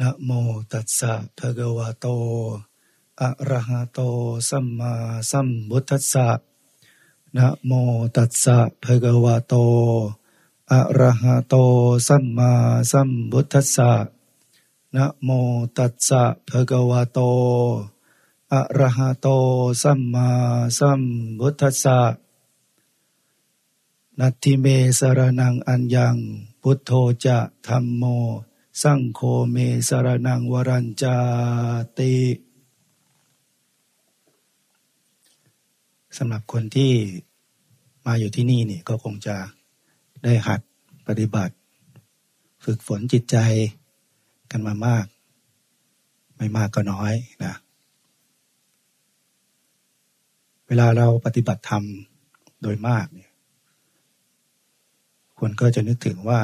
นะโมตัสสะภะคะวะโต อะระหะโต สัมมาสัมพุทธัสสะนะโมตัสสะภะคะวะโต อะระหะโต สัมมาสัมพุทธัสสะนะโมตัสสะภะคะวะโต อะระหะโต สัมมาสัมพุทธัสสะนัตถิเมสรนังอัญญัง พุทโธจะธรรมโม สังโฆเมสรนังวรัญจาติสำหรับคนที่มาอยู่ที่นี่นี่ก็คงจะได้หัดปฏิบัติ ฝึกฝนจิตใจกันมามาก ไม่มากก็น้อยนะเวลาเราปฏิบัติธรรมโดยมากเนี่ยคนก็จะนึกถึงว่า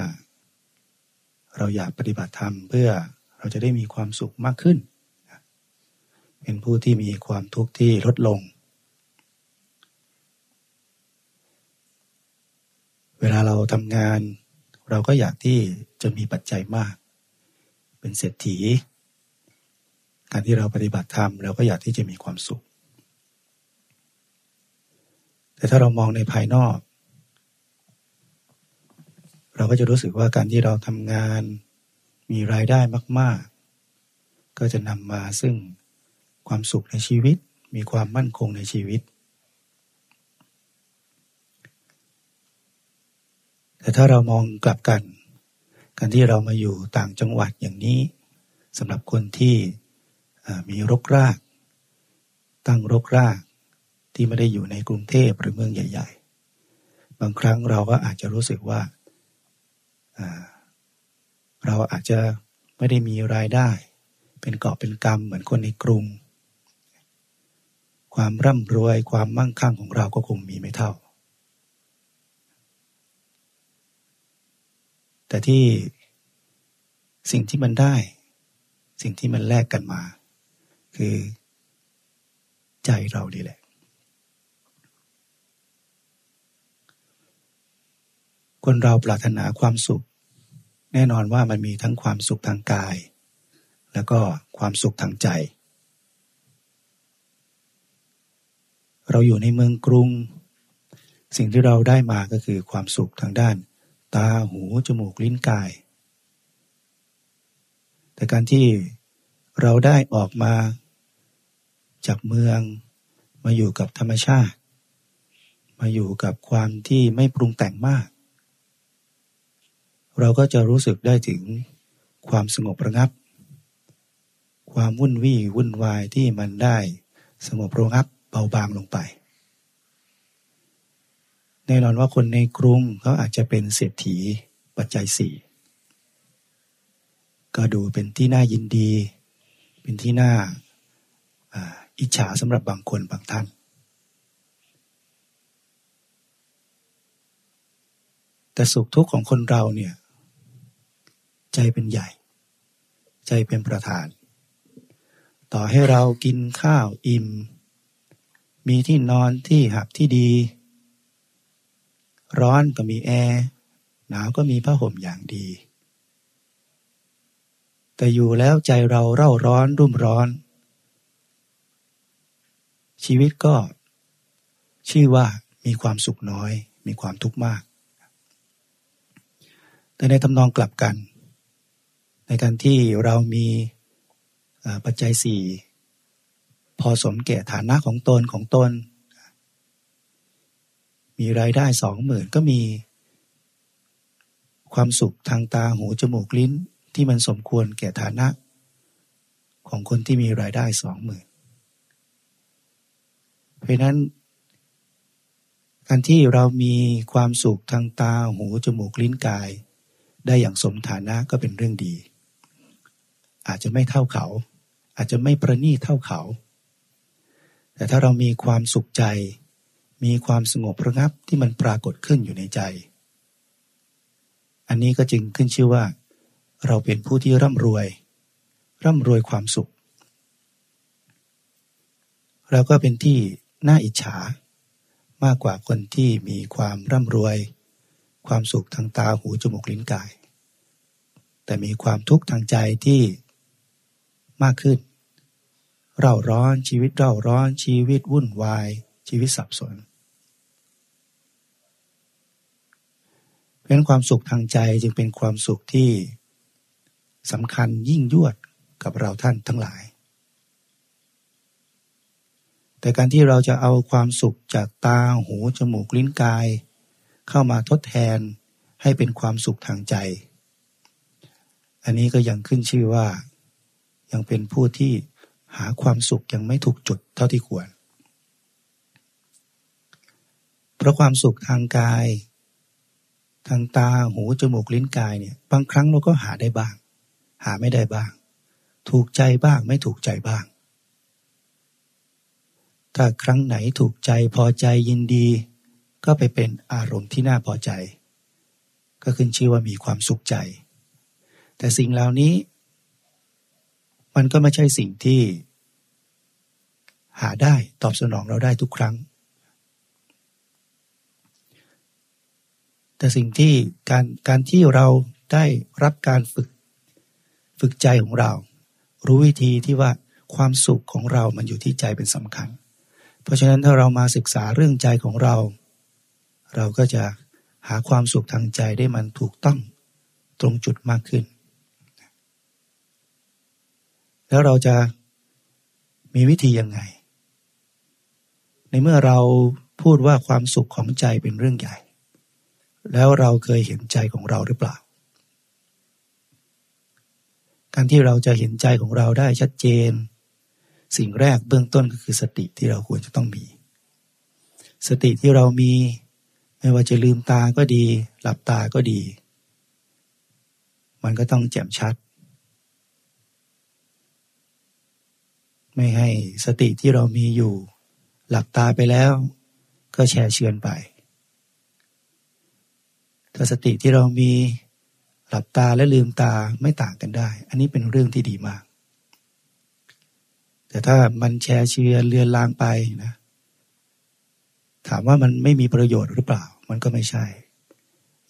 เราอยากปฏิบัติธรรมเพื่อเราจะได้มีความสุขมากขึ้น เป็นผู้ที่มีความทุกข์ที่ลดลง เวลาเราทำงาน เราก็อยากที่จะมีปัจจัยมาก เป็นเศรษฐี การที่เราปฏิบัติธรรมเราก็อยากที่จะมีความสุข แต่ถ้าเรามองในภายนอก เราก็จะรู้สึกว่าการที่เราทำงาน มีรายได้มาก ๆ ก็จะนำมาซึ่งความสุขในชีวิต มีความมั่นคงในชีวิต แต่ถ้าเรามองกลับกัน การที่เรามาอยู่ต่างจังหวัดอย่างนี้สำหรับคนที่มีรกราก ตั้งรกรากที่ไม่ได้อยู่ในกรุงเทพหรือเมืองใหญ่ ๆ บางครั้งเราก็อาจจะรู้สึกว่า เราอาจจะไม่ได้มีรายได้ เป็นเกาะเป็นกรรมเหมือนคนในกรุง ความร่ำรวยความมั่งคั่งของเราก็คงมีไม่เท่า แต่ที่สิ่งที่มันได้ สิ่งที่มันแลกกันมา คือใจเราดีแหละ คนเราปรารถนาความสุข แน่นอนว่ามันมีทั้งความสุขทางกาย แล้วก็ความสุขทางใจ เราอยู่ในเมืองกรุง สิ่งที่เราได้มาก็คือความสุขทางด้าน ตาหูจมูกลิ้นกาย แต่การที่เราได้ออกมาจากเมืองมาอยู่กับธรรมชาติ มาอยู่กับความที่ไม่ปรุงแต่งมาก เราก็จะรู้สึกได้ถึงความสงบระงับ ความวุ่นวี่วุ่นวายที่มันได้สงบระงับเบาบางลงไป แน่นอนว่าคนในกรุงเขาอาจจะเป็นเศรษฐีปัจจัยสี่ก็ดูเป็นที่น่ายินดี เป็นที่น่าอิจฉาสำหรับบางคนบางท่าน แต่สุขทุกข์ของคนเราเนี่ย ใจเป็นใหญ่ ใจเป็นประธาน ต่อให้เรากินข้าวอิ่ม มีที่นอนที่หับที่ดี ร้อนก็มีแอร์หนาวก็มีผ้าห่มอย่างดี แต่อยู่แล้วใจเราเร่าร้อนรุ่มร้อน ชีวิตก็ ชื่อว่ามีความสุขน้อย มีความทุกข์มาก แต่ในทำนองกลับกัน ในการที่เรามีปัจจัยสี่พอสมแก่ฐานะของตนของตน มีรายได้สองหมื่นก็มีความสุขทางตาหูจมูกลิ้นที่มันสมควรแก่ฐานะ ของคนที่มีรายได้สองหมื่นเพราะนั้น การที่เรามีความสุขทางตาหูจมูกลิ้นกาย ได้อย่างสมฐานะก็เป็นเรื่องดี อาจจะไม่เท่าเขา อาจจะไม่ประณีเท่าเขา แต่ถ้าเรามีความสุขใจ มีความสงบระงับที่มันปรากฏขึ้นอยู่ในใจ อันนี้ก็จึงขึ้นชื่อว่า เราเป็นผู้ที่ร่ำรวย ร่ำรวยความสุข เราก็เป็นที่น่าอิจฉามากกว่าคนที่มีความร่ำรวย ความสุขทางตาหูจมูกลิ้นกาย แต่มีความทุกข์ทางใจที่ มากขึ้น เร่าร้อนชีวิตเร่าร้อนชีวิตวุ่นวาย ชีวิตสับสนเพราะนั้นความสุขทางใจจึงเป็นความสุขที่สำคัญยิ่งยวดกับเราท่านทั้งหลาย แต่การที่เราจะเอาความสุขจากตาหูจมูกลิ้นกาย เข้ามาทดแทนให้เป็นความสุขทางใจ อันนี้ก็ยังขึ้นชื่อว่า ยังเป็นผู้ที่หาความสุขยังไม่ถูกจุดเท่าที่ควร เพราะความสุขทางกาย ทางตาหูจมูกลิ้นกายเนี่ยบางครั้งเราก็หาได้บ้าง หาไม่ได้บ้าง ถูกใจบ้างไม่ถูกใจบ้าง ถ้าครั้งไหนถูกใจพอใจยินดี ก็ไปเป็นอารมณ์ที่น่าพอใจ ก็ขึ้นชื่อว่ามีความสุขใจ แต่สิ่งเหล่านี้ มันก็ไม่ใช่สิ่งที่ หาได้ตอบสนองเราได้ทุกครั้ง แต่สิ่งที่การการที่เราได้รับการฝึก ฝึกใจของเรา รู้วิธีที่ว่าความสุขของเรามันอยู่ที่ใจเป็นสำคัญ เพราะฉะนั้นถ้าเรามาศึกษาเรื่องใจของเรา เราก็จะหาความสุขทางใจได้มันถูกต้องตรงจุดมากขึ้น แล้วเราจะมีวิธียังไง ในเมื่อเราพูดว่าความสุขของใจเป็นเรื่องใหญ่ แล้วเราเคยเห็นใจของเราหรือเปล่า การที่เราจะเห็นใจของเราได้ชัดเจน สิ่งแรกเบื้องต้นก็คือสติที่เราควรจะต้องมี สติที่เรามีไม่ว่าจะลืมตาก็ดี หลับตาก็ดี มันก็ต้องแจ่มชัด ไม่ให้สติที่เรามีอยู่ หลับตาไปแล้ว ก็แช่เชือนไป ถ้าสติที่เรามีหลับตาและลืมตาไม่ต่างกันได้ อันนี้เป็นเรื่องที่ดีมาก แต่ถ้ามันแช่เชือนเลือนลางไปนะ ถามว่ามันไม่มีประโยชน์หรือเปล่า มันก็ไม่ใช่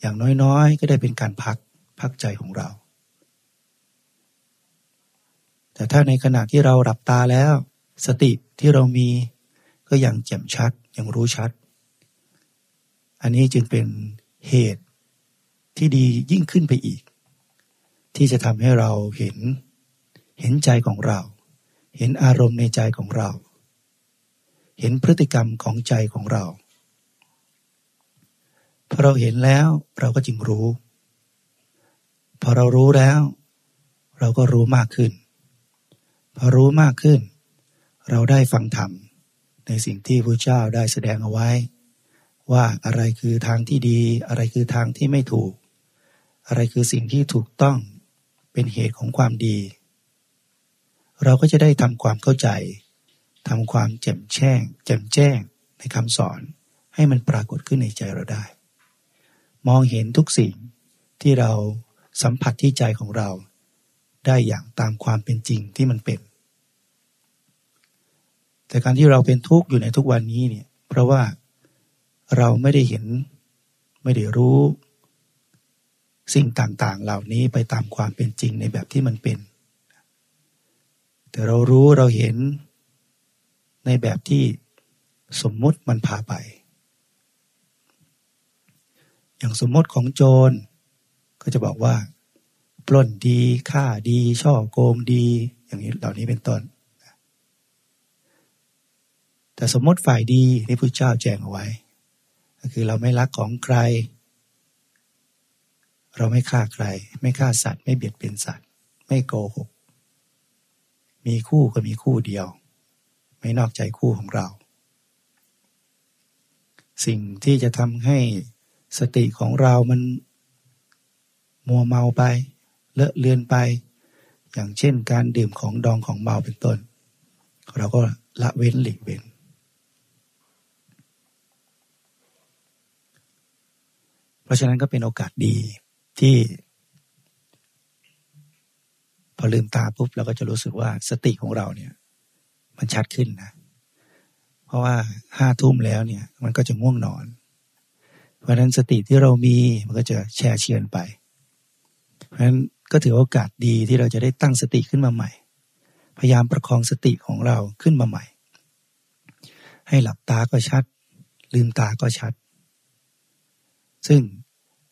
อย่างน้อยๆ ก็ได้เป็นการพักพักใจของเรา แต่ถ้าในขณะที่เราหลับตาแล้ว สติที่เรามีก็ยังแจ่มชัดยังรู้ชัด อันนี้จึงเป็นเหตุที่ดียิ่งขึ้นไปอีก ที่จะทำให้เราเห็นเห็นใจของเรา เห็นอารมณ์ในใจของเรา เห็นพฤติกรรมของใจของเราพอเราเห็นแล้วเราก็จึงรู้ พอเรารู้แล้ว เราก็รู้มากขึ้น รู้มากขึ้น เราได้ฟังธรรม ในสิ่งที่พระเจ้าได้แสดงเอาไว้ ว่าอะไรคือทางที่ดี อะไรคือทางที่ไม่ถูก อะไรคือสิ่งที่ถูกต้องเป็นเหตุของความดี เราก็จะได้ทำความเข้าใจทำความแจ่มแจ้ง แจ่มแจ้งในคำสอนให้มันปรากฏขึ้นในใจเราได้ มองเห็นทุกสิ่งที่เราสัมผัสที่ใจของเรา ได้อย่างตามความเป็นจริงที่มันเป็น แต่การที่เราเป็นทุกข์อยู่ในทุกวันนี้เนี่ยเพราะว่าเราไม่ได้เห็นไม่ได้รู้ สิ่งต่างๆ เหล่านี้ไปตามความเป็นจริงในแบบที่มันเป็น แต่เรารู้เราเห็นในแบบที่สมมุติมันพาไป อย่างสมมติของโจรก็จะบอกว่า ปล้นดีฆ่าดีช่อโกงดี อย่างนี้เหล่านี้เป็นต้น แต่สมมติฝ่ายดีที่พระเจ้าแจ้งเอาไว้ ก็คือเราไม่รักของใคร เราไม่ฆ่าใคร ไม่ฆ่าสัตว์ ไม่เบียดเบียนสัตว์ ไม่โกหก มีคู่ก็มีคู่เดียว ไม่นอกใจคู่ของเรา สิ่งที่จะทำให้สติของเรามันมัวเมาไป เลอะเลือนไป อย่างเช่นการดื่มของดองของเมาเป็นต้น เราก็ละเว้นหลีกเว้น เพราะฉะนั้นก็เป็นโอกาสดีที่ พอลืมตาปุ๊บเราก็จะรู้สึกว่าสติของเราเนี่ย มันชัดขึ้นนะ เพราะว่าห้าทุ่มแล้วเนี่ย มันก็จะง่วงนอนเพราะฉะนั้นสติที่เรามีมันก็จะแช่เชือนไป เพราะฉะนั้น ก็ถือโอกาสดีที่เราจะได้ตั้งสติขึ้นมาใหม่ พยายามประคองสติของเราขึ้นมาใหม่ ให้หลับตาก็ชัด ลืมตาก็ชัด ซึ่ง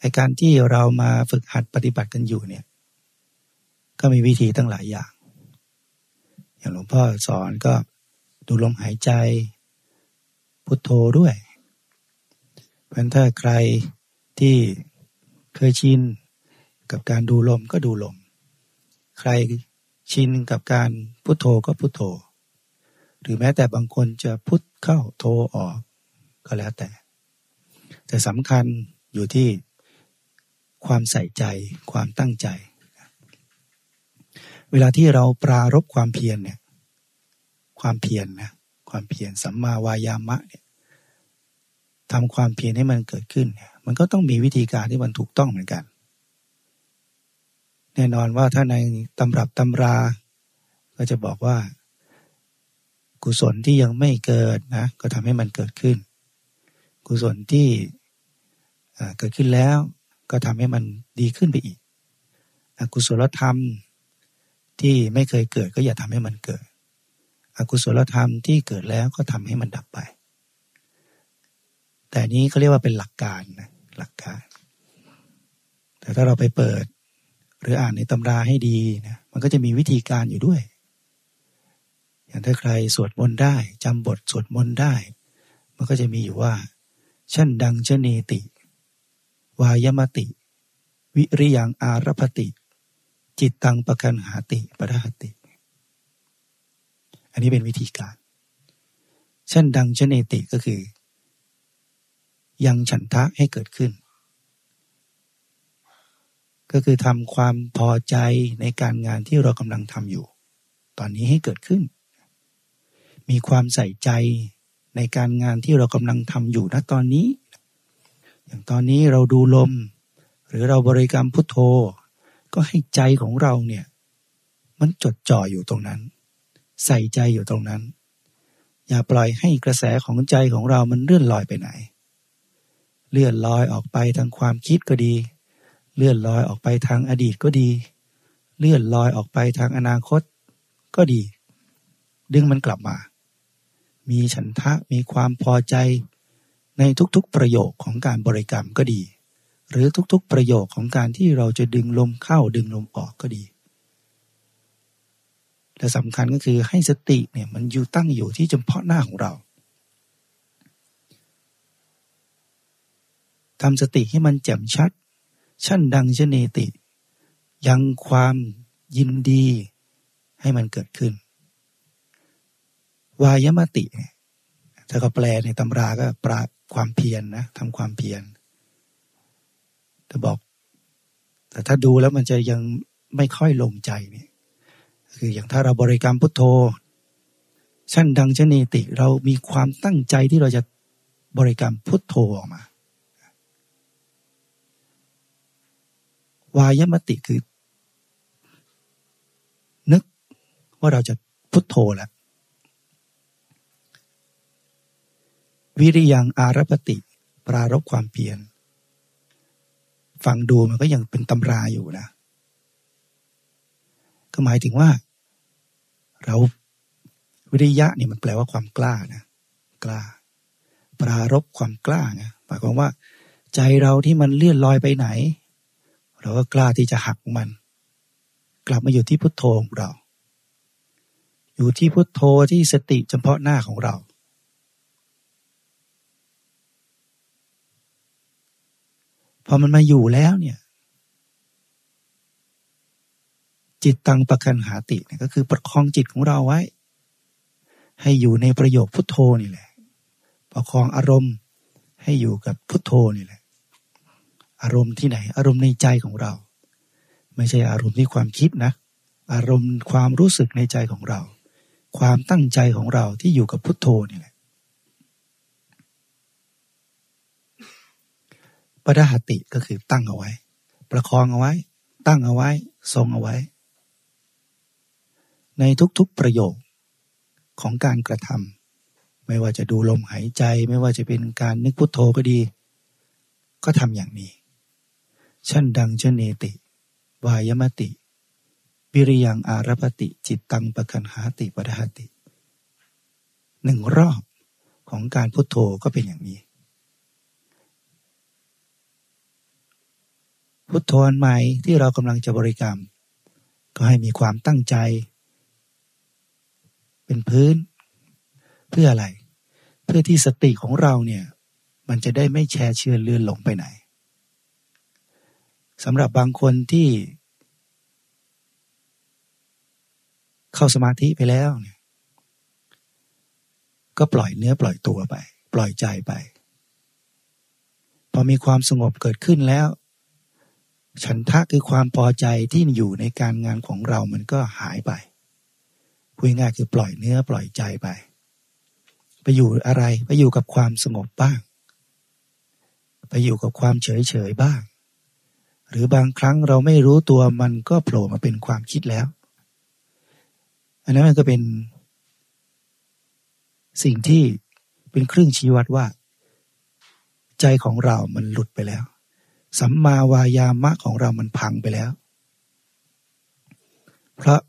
ไอการที่เรามาฝึกหัดปฏิบัติกันอยู่เนี่ยก็มีวิธีตั้งหลายอย่าง อย่างหลวงพ่อสอนก็ดูลมหายใจ พุทโธด้วย เพราะถ้าใครที่เคยชิน กับการดูลมก็ดูลม ใครชินกับการพุทโธก็พุทโธ หรือแม้แต่บางคนจะพุทเข้าโธออกก็แล้วแต่ แต่สำคัญอยู่ที่ความใส่ใจความตั้งใจ เวลาที่เราปรารบความเพียรเนี่ยความเพียรนนะความเพียรสัมมาวายามะเนี่ยทำความเพียรให้มันเกิดขึ้นเนี่ยมันก็ต้องมีวิธีการที่มันถูกต้องเหมือนกัน แน่นอนว่าถ้าในตำรับตำรา ก็จะบอกว่า กุศลที่ยังไม่เกิดนะ ก็ทำให้มันเกิดขึ้น กุศลที่เกิดขึ้นแล้ว ก็ทำให้มันดีขึ้นไปอีกอกุศลธรรมที่ไม่เคยเกิดก็อย่าทำให้มันเกิด อกุศลธรรมที่เกิดแล้วก็ทำให้มันดับไป แต่นี้เขาเรียกว่าเป็นหลักการนะหลักการ แต่ถ้าเราไปเปิด หรืออ่านในตำราให้ดีนะมันก็จะมีวิธีการอยู่ด้วย อย่างถ้าใครสวดมนต์ได้จำบทสวดมนต์ได้ มันก็จะมีอยู่ว่าชั่นดังเจเนติ วายมติ วิริยังอารพติ จิตตังประกันหาติปะหติ อันนี้เป็นวิธีการชั่นดังเจเนติก็คือ ยังฉันทะให้เกิดขึ้น ก็คือทำความพอใจในการงานที่เรากำลังทำอยู่ ตอนนี้ให้เกิดขึ้น มีความใส่ใจในการงานที่เรากำลังทำอยู่ณตอนนี้ อย่างตอนนี้เราดูลม หรือเราบริกรรมพุทโธ ก็ให้ใจของเราเนี่ยมันจดจ่ออยู่ตรงนั้น ใส่ใจอยู่ตรงนั้น อย่าปล่อยให้กระแสของใจของเรามันเลื่อนลอยไปไหน เลื่อนลอยออกไปทางความคิดก็ดี เลื่อนลอยออกไปทางอดีตก็ดี เลื่อนลอยออกไปทางอนาคตก็ดี ดึงมันกลับมา มีฉันทะมีความพอใจในทุกๆประโยคของการบริกรรมก็ดี หรือทุกๆประโยคของการที่เราจะดึงลมเข้าดึงลมออกก็ดีและสำคัญก็คือให้สติเนี่ยมันอยู่ตั้งอยู่ที่เฉพาะหน้าของเราทำสติให้มันแจ่มชัด ชั่นดังชเนติ ยังความยินดีให้มันเกิดขึ้น วายมติถ้าเขาแปลในตำราก็ปราความเพียรนนะทำความเพียรแต่บอก แต่ถ้าดูแล้วมันจะยังไม่ค่อยลงใจเนี่ยคืออย่างถ้าเราบริกรรมพุทโธชั่นดังชเนติเรามีความตั้งใจที่เราจะบริกรรมพุทโธออกมา วายมติคือ นึกว่าเราจะพุทโธแล้ววิริยังอารปติปรารบความเพียรฟังดูมันก็ยังเป็นตำราอยู่นะ ก็หมายถึงว่า เราวิริยะเนี่ยมันแปลว่าความกล้านะกล้า ปรารบความกล้านะหมายความว่า ใจเราที่มันเลื่อนลอยไปไหน เราก็กล้าที่จะหักมัน กลับมาอยู่ที่พุทโธของเรา อยู่ที่พุทโธที่สติเฉพาะหน้าของเรา พอมันมาอยู่แล้วเนี่ยจิตตังประกันหาติเนี่ยก็คือประคองจิตของเราไว้ ให้อยู่ในประโยคพุทโธนี่แหละ ประคองอารมณ์ให้อยู่กับพุทโธนี่แหละ อารมณ์ที่ไหน อารมณ์ในใจของเรา ไม่ใช่อารมณ์ที่ความคิดนะ อารมณ์ความรู้สึกในใจของเรา ความตั้งใจของเราที่อยู่กับพุทโธนี่แหละปดหติก็คือตั้งเอาไว้ ประคองเอาไว้ ตั้งเอาไว้ ทรงเอาไว้ ในทุกๆประโยคของการกระทำไม่ว่าจะดูลมหายใจ ไม่ว่าจะเป็นการนึกพุทโธก็ดี ก็ทำอย่างนี้ ชั่นดังชเนติ วายมติ วิริยังอารพติจิตตังปะคันหาติปะหติ หนึ่งรอบของการพุทโธก็เป็นอย่างนี้ พุทโธอันใหม่ที่เรากำลังจะบริกรรม ก็ให้มีความตั้งใจ เป็นพื้น เพื่ออะไร เพื่อที่สติของเราเนี่ย มันจะได้ไม่แช่เชื่อเลื่อนหลงไปไหน สำหรับบางคนที่ เข้าสมาธิไปแล้วเนี่ยก็ปล่อยเนื้อปล่อยตัวไป ปล่อยใจไป พอมีความสงบเกิดขึ้นแล้ว ฉันทะคือความพอใจที่อยู่ในการงานของเรามันก็หายไปพูดง่ายคือปล่อยเนื้อปล่อยใจไป ไปอยู่อะไรไปอยู่กับความสงบบ้าง ไปอยู่กับความเฉยเฉยบ้าง หรือบางครั้งเราไม่รู้ตัวมันก็โผล่มาเป็นความคิดแล้ว อันนั้นมันก็เป็น สิ่งที่เป็นเครื่องชี้วัดว่า ใจของเรามันหลุดไปแล้ว สัมมาวายามะของเรามันพังไปแล้ว เพราะ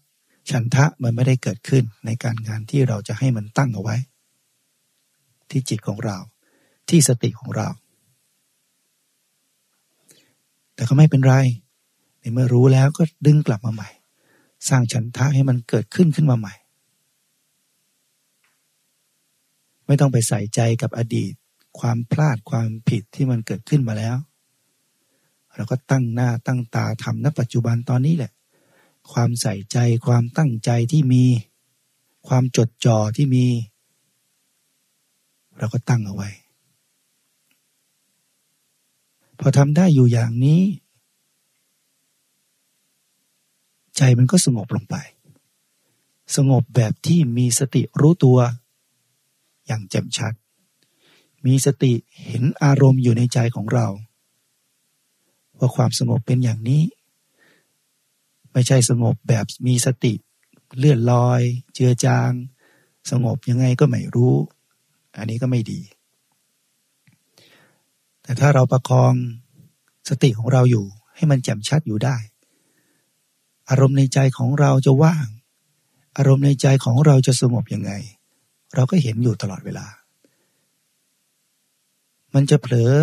ฉันทะมันไม่ได้เกิดขึ้นในการงานที่เราจะให้มันตั้งเอาไว้ ที่จิตของเรา ที่สติของเรา แต่ก็ไม่เป็นไร ในเมื่อรู้แล้วก็ดึงกลับมาใหม่ สร้างฉันทะให้มันเกิดขึ้นขึ้นมาใหม่ ไม่ต้องไปใส่ใจกับอดีต ความพลาดความผิดที่มันเกิดขึ้นมาแล้ว เราก็ตั้งหน้าตั้งตาทำณปัจจุบันตอนนี้แหละ ความใส่ใจความตั้งใจที่มี ความจดจ่อที่มี เราก็ตั้งเอาไว้ พอทำได้อยู่อย่างนี้ ใจมันก็สงบลงไป สงบแบบที่มีสติรู้ตัว อย่างแจ่มชัด มีสติเห็นอารมณ์อยู่ในใจของเรา ว่าความสงบเป็นอย่างนี้ ไม่ใช่สงบแบบมีสติเลื่อนลอย เจือจาง สงบยังไงก็ไม่รู้ อันนี้ก็ไม่ดี แต่ถ้าเราประคองสติของเราอยู่ให้มันแจ่มชัดอยู่ได้ อารมณ์ในใจของเราจะว่าง อารมณ์ในใจของเราจะสงบยังไง เราก็เห็นอยู่ตลอดเวลา มันจะเผลอ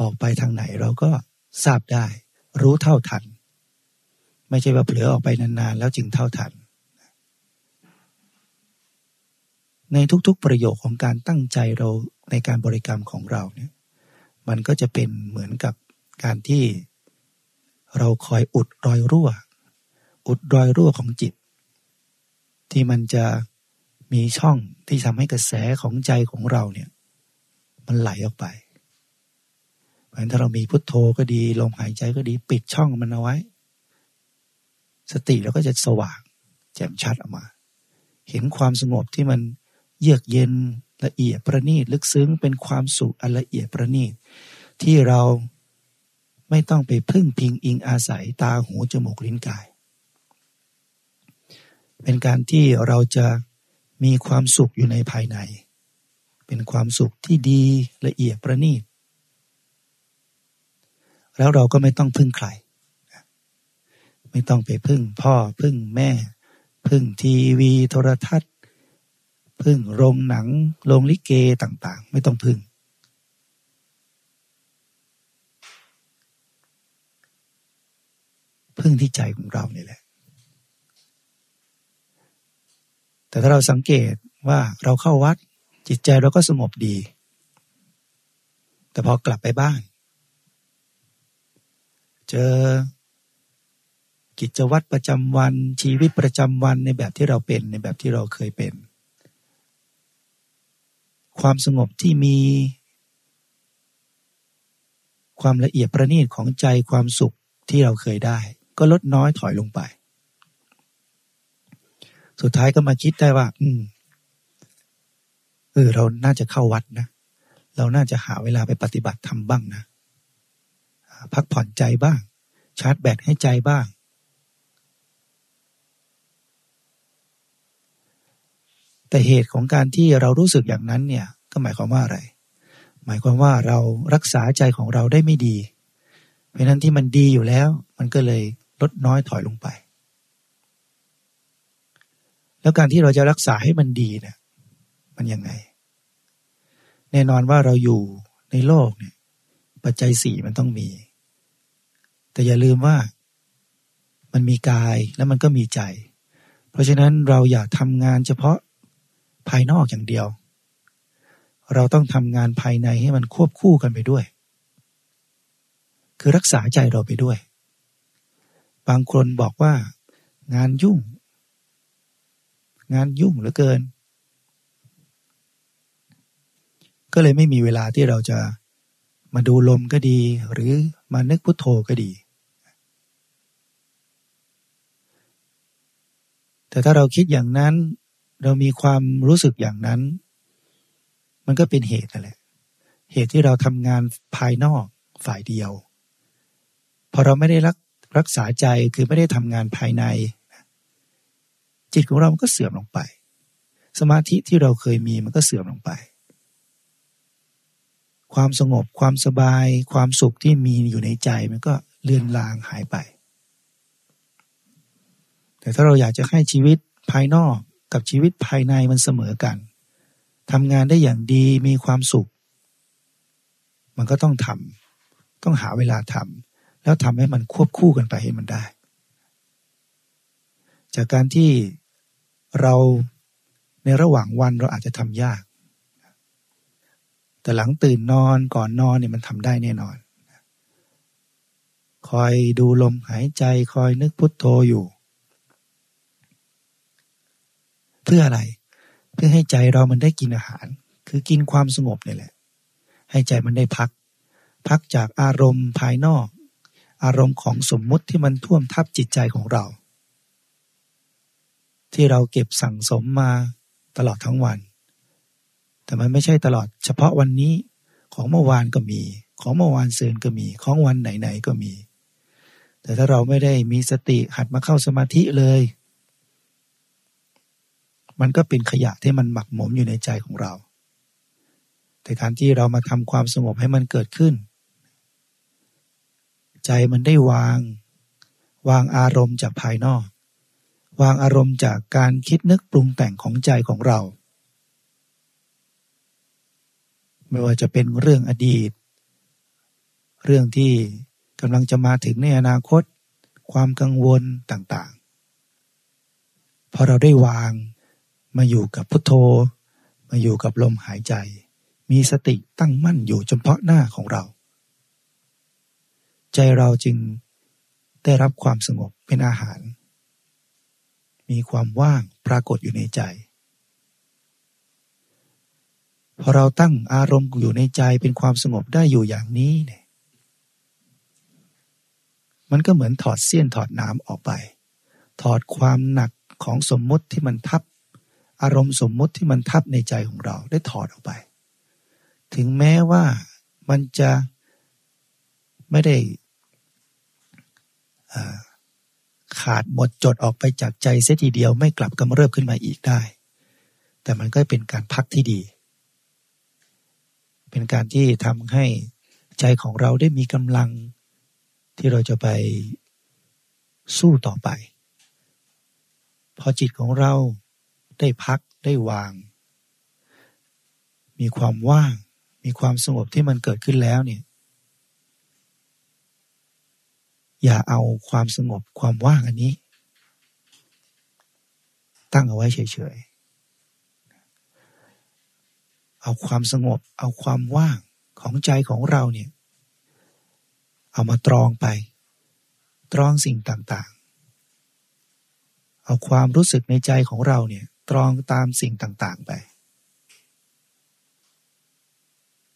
ออกไปทางไหนเราก็ทราบได้ รู้เท่าทัน ไม่ใช่ว่าเผลอออกไปนานๆ แล้วจึงเท่าทัน ในทุกๆประโยคของการตั้งใจเราในการบริกรรมของเราเนี่ยมันก็จะเป็นเหมือนกับการที่เราคอยอุดรอยรั่ว อุดรอยรั่วของจิต ที่มันจะมีช่องที่ทำให้กระแสของใจของเราเนี่ยมันไหลออกไปเพราะฉะนั้นถ้าเรามีพุทโธก็ดีลมหายใจก็ดีปิดช่องมันเอาไว้ สติเราก็จะสว่าง แจ่มชัดออกมา เห็นความสงบที่มัน เยือกเย็นละเอียดประณีตลึกซึ้งเป็นความสุขอันละเอียดประณีตที่เราไม่ต้องไปพึ่งพิงอิงอาศัยตาหูจมูกลิ้นกาย เป็นการที่เราจะมีความสุขอยู่ในภายใน เป็นความสุขที่ดีละเอียดประณีตแล้วเราก็ไม่ต้องพึ่งใคร ไม่ต้องไปพึ่งพ่อพึ่งแม่ พึ่งทีวีโทรทัศน์ พึ่งโรงหนังโรงลิเกต่างๆ ไม่ต้องพึ่ง พึ่งที่ใจของเราเนี่ยแหละ แต่ถ้าเราสังเกตว่าเราเข้าวัดจิตใจเราก็สงบดี แต่พอกลับไปบ้าน เจอกิจวัตรประจำวันชีวิตประจำวันในแบบที่เราเป็นในแบบที่เราเคยเป็น ความสงบที่มี ความละเอียดประณีตของใจความสุขที่เราเคยได้ ก็ลดน้อยถอยลงไป สุดท้ายก็มาคิดได้ว่า อืมเออเราน่าจะเข้าวัดนะเราน่าจะหาเวลาไปปฏิบัติทำบ้างนะ พักผ่อนใจบ้าง ชาร์จแบตให้ใจบ้าง แต่เหตุของการที่เรารู้สึกอย่างนั้นเนี่ยก็หมายความว่าอะไร หมายความว่าเรารักษาใจของเราได้ไม่ดี เพราะนั้นที่มันดีอยู่แล้ว มันก็เลยลดน้อยถอยลงไป แล้วการที่เราจะรักษาให้มันดีเนี่ยมันยังไง แน่นอนว่าเราอยู่ในโลกเนี่ย ปัจจัยสี่มันต้องมี แต่อย่าลืมว่ามันมีกายแล้วมันก็มีใจ เพราะฉะนั้นเราอย่าทำงานเฉพาะ ภายนอกอย่างเดียว เราต้องทำงานภายในให้มันควบคู่กันไปด้วย คือรักษาใจเราไปด้วย บางคนบอกว่างานยุ่ง งานยุ่งเหลือเกิน ก็เลยไม่มีเวลาที่เราจะมาดูลมก็ดี หรือมานึกพุทโธก็ดี แต่ถ้าเราคิดอย่างนั้น เรามีความรู้สึกอย่างนั้น มันก็เป็นเหตุนั่นแหละ เหตุที่เราทำงานภายนอกฝ่ายเดียว พอเราไม่ได้รักรักษาใจคือไม่ได้ทำงานภายใน จิตของเรามันก็เสื่อมลงไป สมาธิที่เราเคยมีมันก็เสื่อมลงไป ความสงบความสบาย ความสุขที่มีอยู่ในใจมันก็เลือนลางหายไป แต่ถ้าเราอยากจะให้ชีวิตภายนอก กับชีวิตภายในมันเสมอกันทำงานได้อย่างดีมีความสุข มันก็ต้องทำต้องหาเวลาทำแล้วทำให้มันควบคู่กันไปให้มันได้ จากการที่เราในระหว่างวันเราอาจจะทำยาก แต่หลังตื่นนอนก่อนนอนเนี่ยมันทำได้แน่นอน คอยดูลมหายใจคอยนึกพุทโธอยู่เพื่ออะไร เพื่อให้ใจเรามันได้กินอาหาร คือกินความสงบนี่แหละ ให้ใจมันได้พัก พักจากอารมณ์ภายนอก อารมณ์ของสมมุติที่มันท่วมทับจิตใจของเรา ที่เราเก็บสั่งสมมาตลอดทั้งวัน แต่มันไม่ใช่ตลอด เฉพาะวันนี้ของเมื่อวานก็มี ของเมื่อวานเซินก็มีของวันไหนๆก็มี แต่ถ้าเราไม่ได้มีสติหัดมาเข้าสมาธิเลย มันก็เป็นขยะที่มันหมักหมมอยู่ในใจของเรา แต่การที่เรามาทำความสงบให้มันเกิดขึ้น ใจมันได้วาง วางอารมณ์จากภายนอก วางอารมณ์จากการคิดนึกปรุงแต่งของใจของเรา ไม่ว่าจะเป็นเรื่องอดีต เรื่องที่กำลังจะมาถึงในอนาคต ความกังวลต่างๆ พอเราได้วาง มาอยู่กับพุทโธ มาอยู่กับลมหายใจ มีสติตั้งมั่นอยู่เฉพาะหน้าของเรา ใจเราจึงได้รับความสงบเป็นอาหาร มีความว่างปรากฏอยู่ในใจ พอเราตั้งอารมณ์อยู่ในใจเป็นความสงบได้อยู่อย่างนี้เนี่ยมันก็เหมือนถอดเสี้ยนถอดน้ำออกไป ถอดความหนักของสมมติที่มันทับ อารมณ์สมมุติที่มันทับในใจของเราได้ถอดออกไป ถึงแม้ว่ามันจะไม่ได้ขาดหมดจดออกไปจากใจเสียทีเดียวไม่กลับกำเริบขึ้นมาอีกได้ แต่มันก็เป็นการพักที่ดี เป็นการที่ทำให้ใจของเราได้มีกำลังที่เราจะไปสู้ต่อไป พอจิตของเรา ได้พักได้วาง มีความว่าง มีความสงบที่มันเกิดขึ้นแล้วเนี่ยอย่าเอาความสงบความว่างอันนี้ ตั้งเอาไว้เฉยๆ เอาความสงบ เอาความว่างของใจของเราเนี่ย เอามาตรองไป ตรองสิ่งต่างๆ เอาความรู้สึกในใจของเราเนี่ย ตรองตามสิ่งต่าง ๆ ไป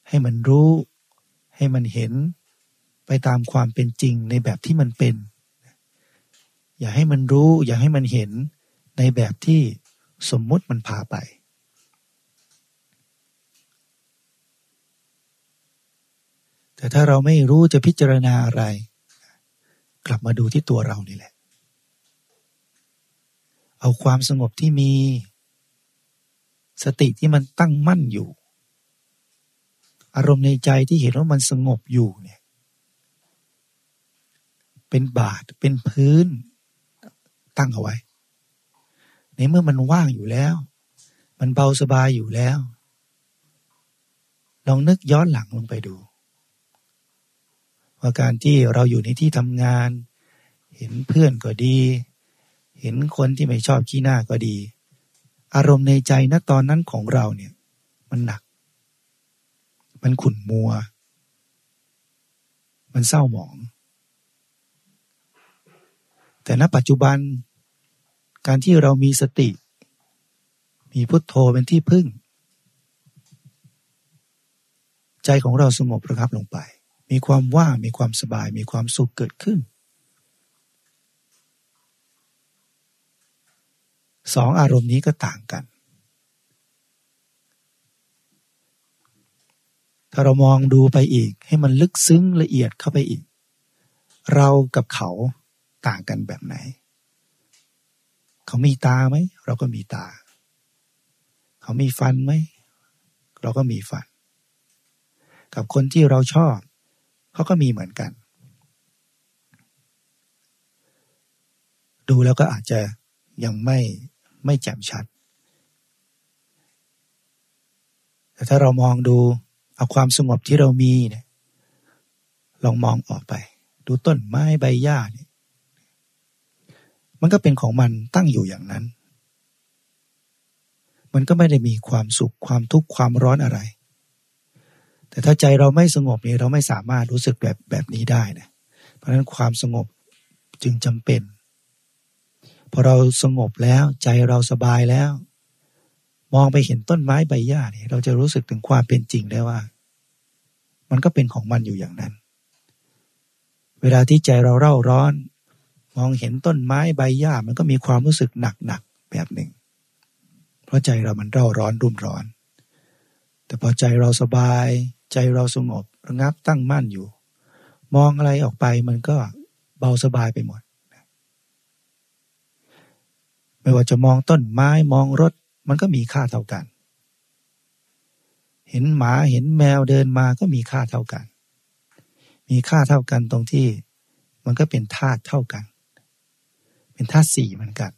ให้มันรู้ ให้มันเห็นไปตามความเป็นจริงในแบบที่มันเป็น อย่าให้มันรู้ อย่าให้มันเห็นในแบบที่สมมุติมันพาไป แต่ถ้าเราไม่รู้จะพิจารณาอะไร กลับมาดูที่ตัวเรานี่แหละ เอาความสงบที่มี สติที่มันตั้งมั่นอยู่ อารมณ์ในใจที่เห็นว่ามันสงบอยู่เนี่ย เป็นบาทเป็นพื้น ตั้งเอาไว้ ในเมื่อมันว่างอยู่แล้ว มันเบาสบายอยู่แล้ว ลองนึกย้อนหลังลงไปดูว่าการที่เราอยู่ในที่ทำงาน เห็นเพื่อนก็ดี เห็นคนที่ไม่ชอบขี้หน้าก็ดี อารมณ์ในใจณตอนนั้นของเราเนี่ย มันหนัก มันขุ่นมัว มันเศร้าหมอง แต่ณปัจจุบัน การที่เรามีสติ มีพุทโธเป็นที่พึ่ง ใจของเราสงบระงับลงไป มีความว่างมีความสบายมีความสุขเกิดขึ้น สองอารมณ์นี้ก็ต่างกัน ถ้าเรามองดูไปอีกให้มันลึกซึ้งละเอียดเข้าไปอีก เรากับเขาต่างกันแบบไหน เขามีตาไหม เราก็มีตา เขามีฟันไหม เราก็มีฟัน กับคนที่เราชอบ เขาก็มีเหมือนกัน ดูแล้วก็อาจจะยังไม่ ไม่แจ่มชัด แต่ถ้าเรามองดูเอาความสงบที่เรามีเนี่ยลองมองออกไป ดูต้นไม้ใบหญ้าเนี่ยมันก็เป็นของมันตั้งอยู่อย่างนั้น มันก็ไม่ได้มีความสุขความทุกข์ความร้อนอะไร แต่ถ้าใจเราไม่สงบเนี่ยเราไม่สามารถรู้สึกแบบแบบนี้ได้นะเพราะฉะนั้นความสงบจึงจำเป็น พอเราสงบแล้วใจเราสบายแล้ว มองไปเห็นต้นไม้ใบหญ้าเนี่ยเราจะรู้สึกถึงความเป็นจริงได้ว่า มันก็เป็นของมันอยู่อย่างนั้น เวลาที่ใจเราเร่าร้อน มองเห็นต้นไม้ใบหญ้ามันก็มีความรู้สึกหนักๆแบบหนึ่ง เพราะใจเรามันเร่าร้อนรุ่มร้อน แต่พอใจเราสบาย ใจเราสงบระงับตั้งมั่นอยู่ มองอะไรออกไปมันก็เบาสบายไปหมด ไม่ว่าจะมองต้นไม้มองรถ มันก็มีค่าเท่ากัน เห็นหมาเห็นแมวเดินมาก็มีค่าเท่ากัน มีค่าเท่ากันตรงที่มันก็เป็นธาตุเท่ากัน เป็นธาตุสี่เหมือนกัน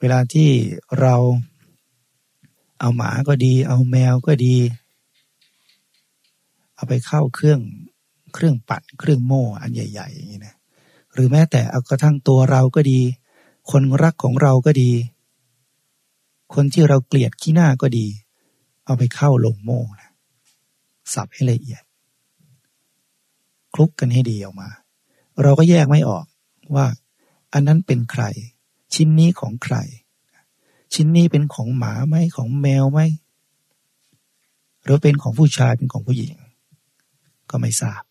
เวลาที่เราเอาหมาก็ดี เอาแมวก็ดี เอาไปเข้าเครื่อง เครื่องปั่นเครื่องโม่อันใหญ่ ๆ อย่างนี้นะหรือแม้แต่เอากระทั่งตัวเราก็ดี คนรักของเราก็ดี คนที่เราเกลียดขี้หน้าก็ดี เอาไปเข้าลงโม่นะสับให้ละเอียด คลุกกันให้ดีออกมา เราก็แยกไม่ออกว่าอันนั้นเป็นใคร ชิ้นนี้ของใคร ชิ้นนี้เป็นของหมาไหมของแมวไหมหรือเป็นของผู้ชายเป็นของผู้หญิง ก็ไม่ทราบ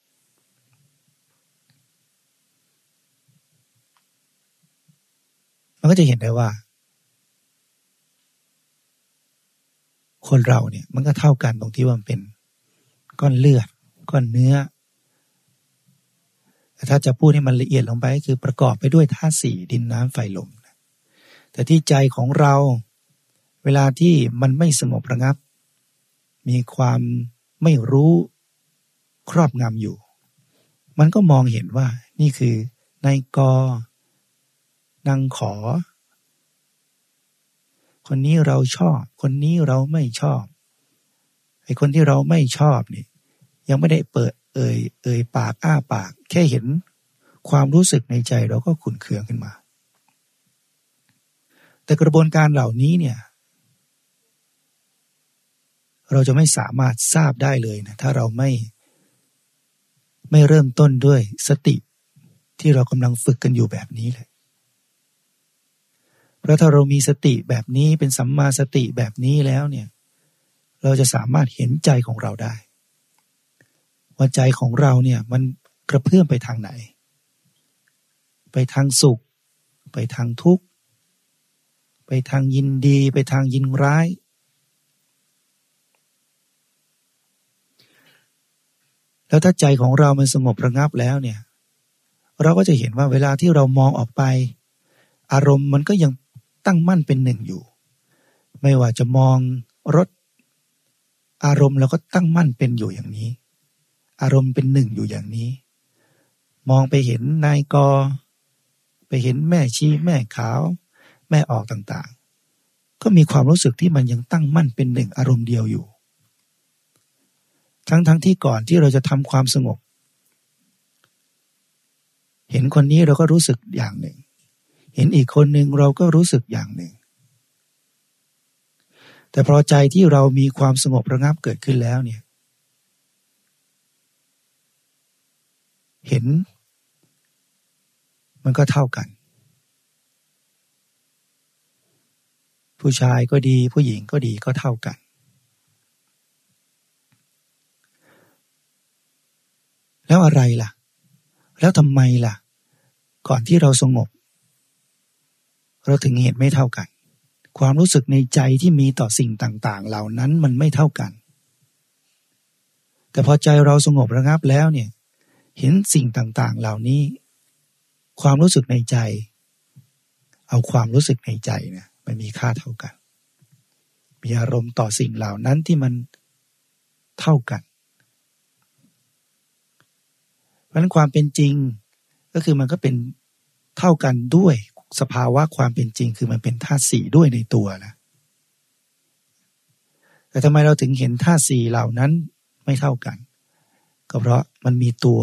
มันก็จะเห็นได้ว่า คนเราเนี่ยมันก็เท่ากันตรงที่ว่ามันเป็นก้อนเลือด ก้อนเนื้อ แต่ถ้าจะพูดให้มันละเอียดลงไปคือประกอบไปด้วยธาตุสี่ดินน้ำไฟลมแต่ที่ใจของเราเวลาที่มันไม่สงบระงับ มีความไม่รู้ครอบงำอยู่ มันก็มองเห็นว่านี่คือ ในกนางขอ คนนี้เราชอบ คนนี้เราไม่ชอบ ไอ้คนที่เราไม่ชอบนี่ ยังไม่ได้เปิดเอ่ยเอ่ยปากอ้าปาก แค่เห็นความรู้สึกในใจเราก็ขุนเคืองขึ้นมา แต่กระบวนการเหล่านี้เนี่ย เราจะไม่สามารถทราบได้เลยนะถ้าเราไม่ ไม่เริ่มต้นด้วยสติที่เรากำลังฝึกกันอยู่แบบนี้เลย เพราะถ้าเรามีสติแบบนี้เป็นสัมมาสติแบบนี้แล้วเนี่ย เราจะสามารถเห็นใจของเราได้ ว่าใจของเราเนี่ยมันกระเพื่อมไปทางไหน ไปทางสุข ไปทางทุกข์ ไปทางยินดี ไปทางยินร้าย แล้วถ้าใจของเรามันสงบระงับแล้วเนี่ย เราก็จะเห็นว่าเวลาที่เรามองออกไป อารมณ์มันก็ยัง ตั้งมั่นเป็นหนึ่งอยู่ ไม่ว่าจะมองรถ อารมณ์เราก็ตั้งมั่นเป็นอยู่อย่างนี้ อารมณ์เป็นหนึ่งอยู่อย่างนี้ มองไปเห็นนายกไปเห็นแม่ชีแม่ขาว แม่ออกต่างๆ ก็มีความรู้สึกที่มันยังตั้งมั่นเป็นหนึ่งอารมณ์เดียวอยู่ ทั้งๆทที่ก่อนที่เราจะทำความสงบเห็นคนนี้เราก็รู้สึกอย่างหนึ่ง เห็นอีกคนหนึ่งเราก็รู้สึกอย่างหนึ่ง แต่พอใจที่เรามีความสงบระงับเกิดขึ้นแล้วเนี่ย เห็น มันก็เท่ากัน ผู้ชายก็ดีผู้หญิงก็ดีก็เท่ากัน แล้วอะไรล่ะ แล้วทำไมล่ะ ก่อนที่เราสงบ เราถึงเห็นไม่เท่ากัน ความรู้สึกในใจที่มีต่อสิ่งต่างๆ เหล่านั้นมันไม่เท่ากัน แต่พอใจเราสงบระงับแล้วเนี่ยเห็นสิ่งต่างๆ เหล่านี้ ความรู้สึกในใจ เอาความรู้สึกในใจเนี่ยมันมีค่าเท่ากัน มีอารมณ์ต่อสิ่งเหล่านั้นที่มันเท่ากันเพราะนั้นความเป็นจริงก็คือมันก็เป็นเท่ากันด้วย สภาวะความเป็นจริงคือมันเป็นธาตุสี่ด้วยในตัวนะแต่ทำไมเราถึงเห็นธาตุสี่เหล่านั้นไม่เท่ากัน ก็เพราะมันมีตัว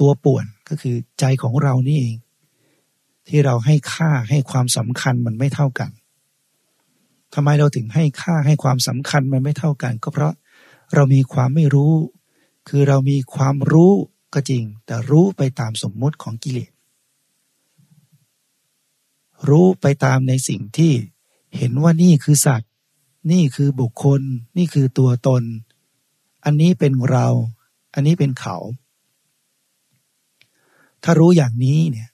ตัวป่วนก็คือใจของเรานี่เอง ที่เราให้ค่าให้ความสำคัญมันไม่เท่ากันทำไมเราถึงให้ค่าให้ความสำคัญมันไม่เท่ากัน ก็เพราะเรามีความไม่รู้ คือเรามีความรู้ก็จริง แต่รู้ไปตามสมมติของกิเลส รู้ไปตามในสิ่งที่เห็นว่านี่คือสัตว์ นี่คือบุคคล นี่คือตัวตน อันนี้เป็นเรา อันนี้เป็นเขา ถ้ารู้อย่างนี้เนี่ย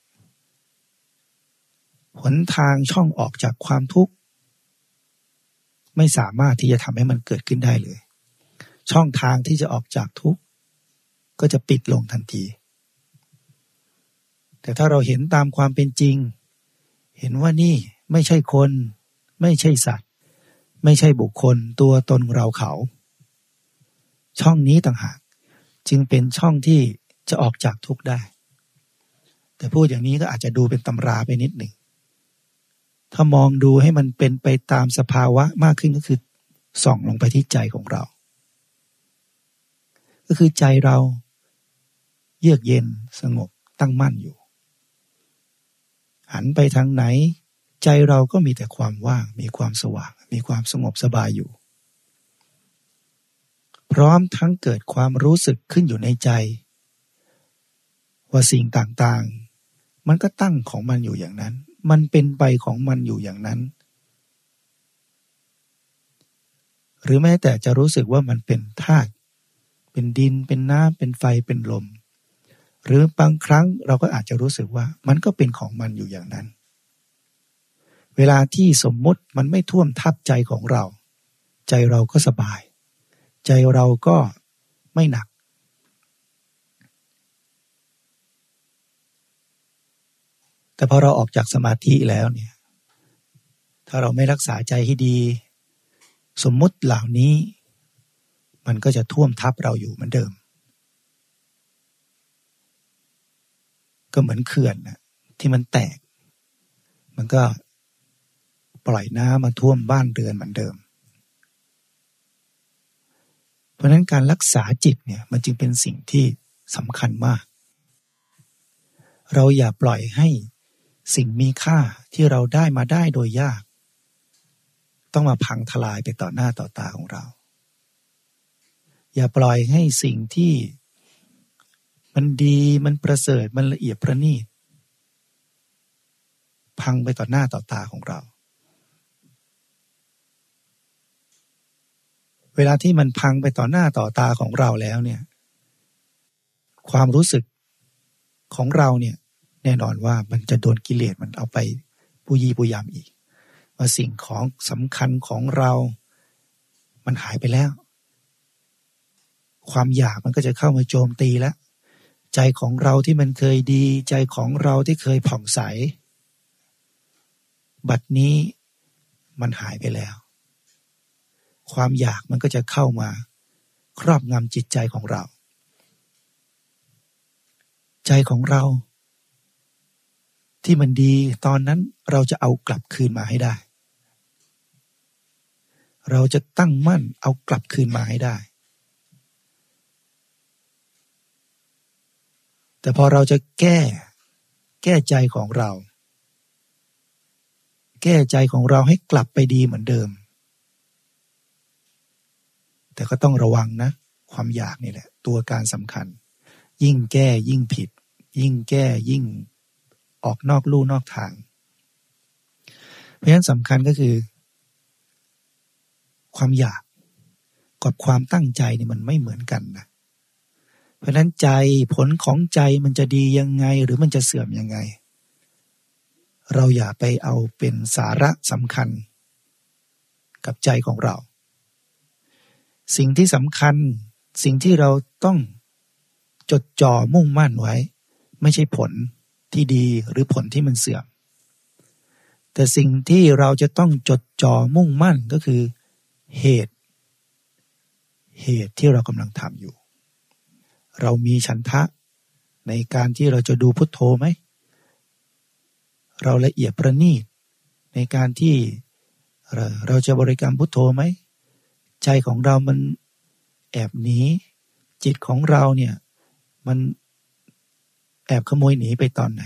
หนทางช่องออกจากความทุกข์ ไม่สามารถที่จะทำให้มันเกิดขึ้นได้เลย ช่องทางที่จะออกจากทุกข์ก็จะปิดลงทันที แต่ถ้าเราเห็นตามความเป็นจริง เห็นว่านี่ไม่ใช่คน ไม่ใช่สัตว์ ไม่ใช่บุคคลตัวตนเราเขา ช่องนี้ต่างหาก จึงเป็นช่องที่จะออกจากทุกข์ได้ แต่พูดอย่างนี้ก็อาจจะดูเป็นตำราไปนิดหนึ่ง ถ้ามองดูให้มันเป็นไปตามสภาวะมากขึ้นก็คือส่องลงไปที่ใจของเรา ก็คือใจเราเยือกเย็นสงบตั้งมั่นอยู่ หันไปทางไหน ใจเราก็มีแต่ความว่าง มีความสว่าง มีความสงบสบายอยู่ พร้อมทั้งเกิดความรู้สึกขึ้นอยู่ในใจ ว่าสิ่งต่างๆ มันก็ตั้งของมันอยู่อย่างนั้น มันเป็นไปของมันอยู่อย่างนั้น หรือแม้แต่จะรู้สึกว่ามันเป็นธาตุเป็นดินเป็นน้ำเป็นไฟเป็นลม หรือบางครั้งเราก็อาจจะรู้สึกว่ามันก็เป็นของมันอยู่อย่างนั้น เวลาที่สมมติมันไม่ท่วมทับใจของเรา ใจเราก็สบาย ใจเราก็ไม่หนัก แต่พอเราออกจากสมาธิแล้วเนี่ย ถ้าเราไม่รักษาใจให้ดี สมมติเหล่านี้ มันก็จะท่วมทับเราอยู่เหมือนเดิม ก็เหมือนเขื่อนนะที่มันแตก มันก็ปล่อยน้ำมาท่วมบ้านเรือนเหมือนเดิม เพราะนั้นการรักษาจิตเนี่ยมันจึงเป็นสิ่งที่สำคัญมาก เราอย่าปล่อยให้สิ่งมีค่าที่เราได้มาได้โดยยาก ต้องมาพังทลายไปต่อหน้าต่อตาของเรา อย่าปล่อยให้สิ่งที่ มันดีมันประเสริฐมันละเอียดประณีต พังไปต่อหน้าต่อตาของเรา เวลาที่มันพังไปต่อหน้าต่อตาของเราแล้วเนี่ย ความรู้สึกของเราเนี่ย แน่นอนว่ามันจะโดนกิเลสมันเอาไปปุยีปุยามอีกว่าสิ่งของสำคัญของเรา มันหายไปแล้ว ความอยากมันก็จะเข้ามาโจมตีแล้ว ใจของเราที่มันเคยดี ใจของเราที่เคยผ่องใส บัดนี้มันหายไปแล้ว ความอยากมันก็จะเข้ามา ครอบงำจิตใจของเรา ใจของเรา ที่มันดีตอนนั้นเราจะเอากลับคืนมาให้ได้ เราจะตั้งมั่นเอากลับคืนมาให้ได้ แต่พอเราจะแก้ แก้ใจของเรา แก้ใจของเราให้กลับไปดีเหมือนเดิม แต่ก็ต้องระวังนะ ความอยากนี่แหละ ตัวการสำคัญ ยิ่งแก้ยิ่งผิด ยิ่งแก้ยิ่งออกนอกลู่นอกทาง เพราะฉะนั้นสำคัญก็คือ ความอยากกับความตั้งใจนี่มันไม่เหมือนกันนะ เพราะนั้นใจผลของใจมันจะดียังไงหรือมันจะเสื่อมยังไง เราอย่าไปเอาเป็นสาระสำคัญ กับใจของเรา สิ่งที่สำคัญสิ่งที่เราต้องจดจ่อมุ่งมั่นไว้ ไม่ใช่ผลที่ดีหรือผลที่มันเสื่อม แต่สิ่งที่เราจะต้องจดจ่อมุ่งมั่นก็คือเหตุ เหตุที่เรากำลังทำอยู่ เรามีฉันทะในการที่เราจะดูพุทโธไหม เราละเอียดประณีตในการที่เราจะบริกรรมพุทโธไหม ใจของเรามันแอบหนี จิตของเราเนี่ยมันแอบขโมยหนีไปตอนไหน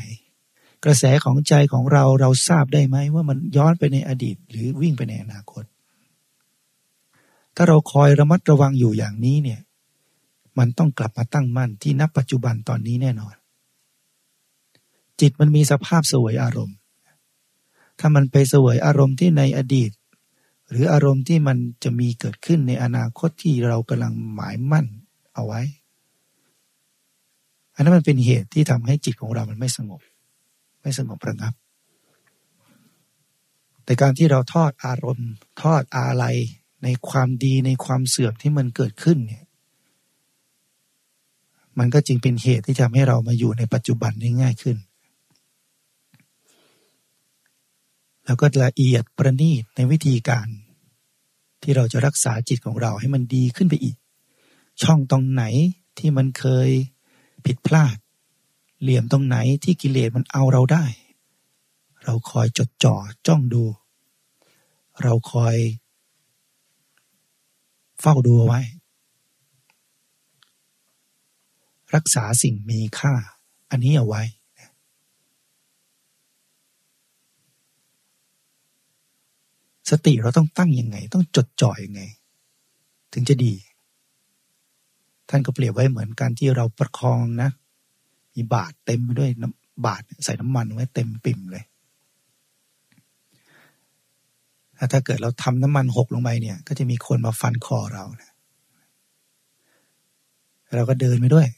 กระแสของใจของเราเราทราบได้ไหมว่ามันย้อนไปในอดีต หรือวิ่งไปในอนาคต ถ้าเราคอยระมัดระวังอยู่อย่างนี้เนี่ย มันต้องกลับมาตั้งมั่นที่นับปัจจุบันตอนนี้แน่นอน จิตมันมีสภาพสวยอารมณ์ ถ้ามันไปสวยอารมณ์ที่ในอดีต หรืออารมณ์ที่มันจะมีเกิดขึ้นในอนาคตที่เรากำลังหมายมั่นเอาไว้ อันนั้นมันเป็นเหตุที่ทำให้จิตของเรามันไม่สงบ ไม่สงบระงับ แต่การที่เราทอดอารมณ์ ทอดอาลัยในความดีในความเสื่อมที่มันเกิดขึ้นเนี่ย มันก็จึงเป็นเหตุที่ทำให้เรามาอยู่ในปัจจุบันได้ง่ายขึ้น แล้วก็ละเอียดประณีตในวิธีการที่เราจะรักษาจิตของเราให้มันดีขึ้นไปอีก ช่องตรงไหนที่มันเคยผิดพลาด เหลี่ยมตรงไหนที่กิเลสมันเอาเราได้ เราคอยจดจ่อจ้องดู เราคอย เฝ้าดูไว้ รักษาสิ่งมีค่า อันนี้เอาไว้สติเราต้องตั้งยังไง ต้องจดจ่อยยังไง ถึงจะดี ท่านก็เปรียบไว้เหมือนการที่เราประคองนะ มีบาทเต็มไปด้วยน้ำบาทใส่น้ำมันไว้เต็มปิ่มเลย ถ้าเกิดเราทำน้ำมันหกลงไปเนี่ย ก็จะมีคนมาฟันคอเรานะเราก็เดินไปด้วย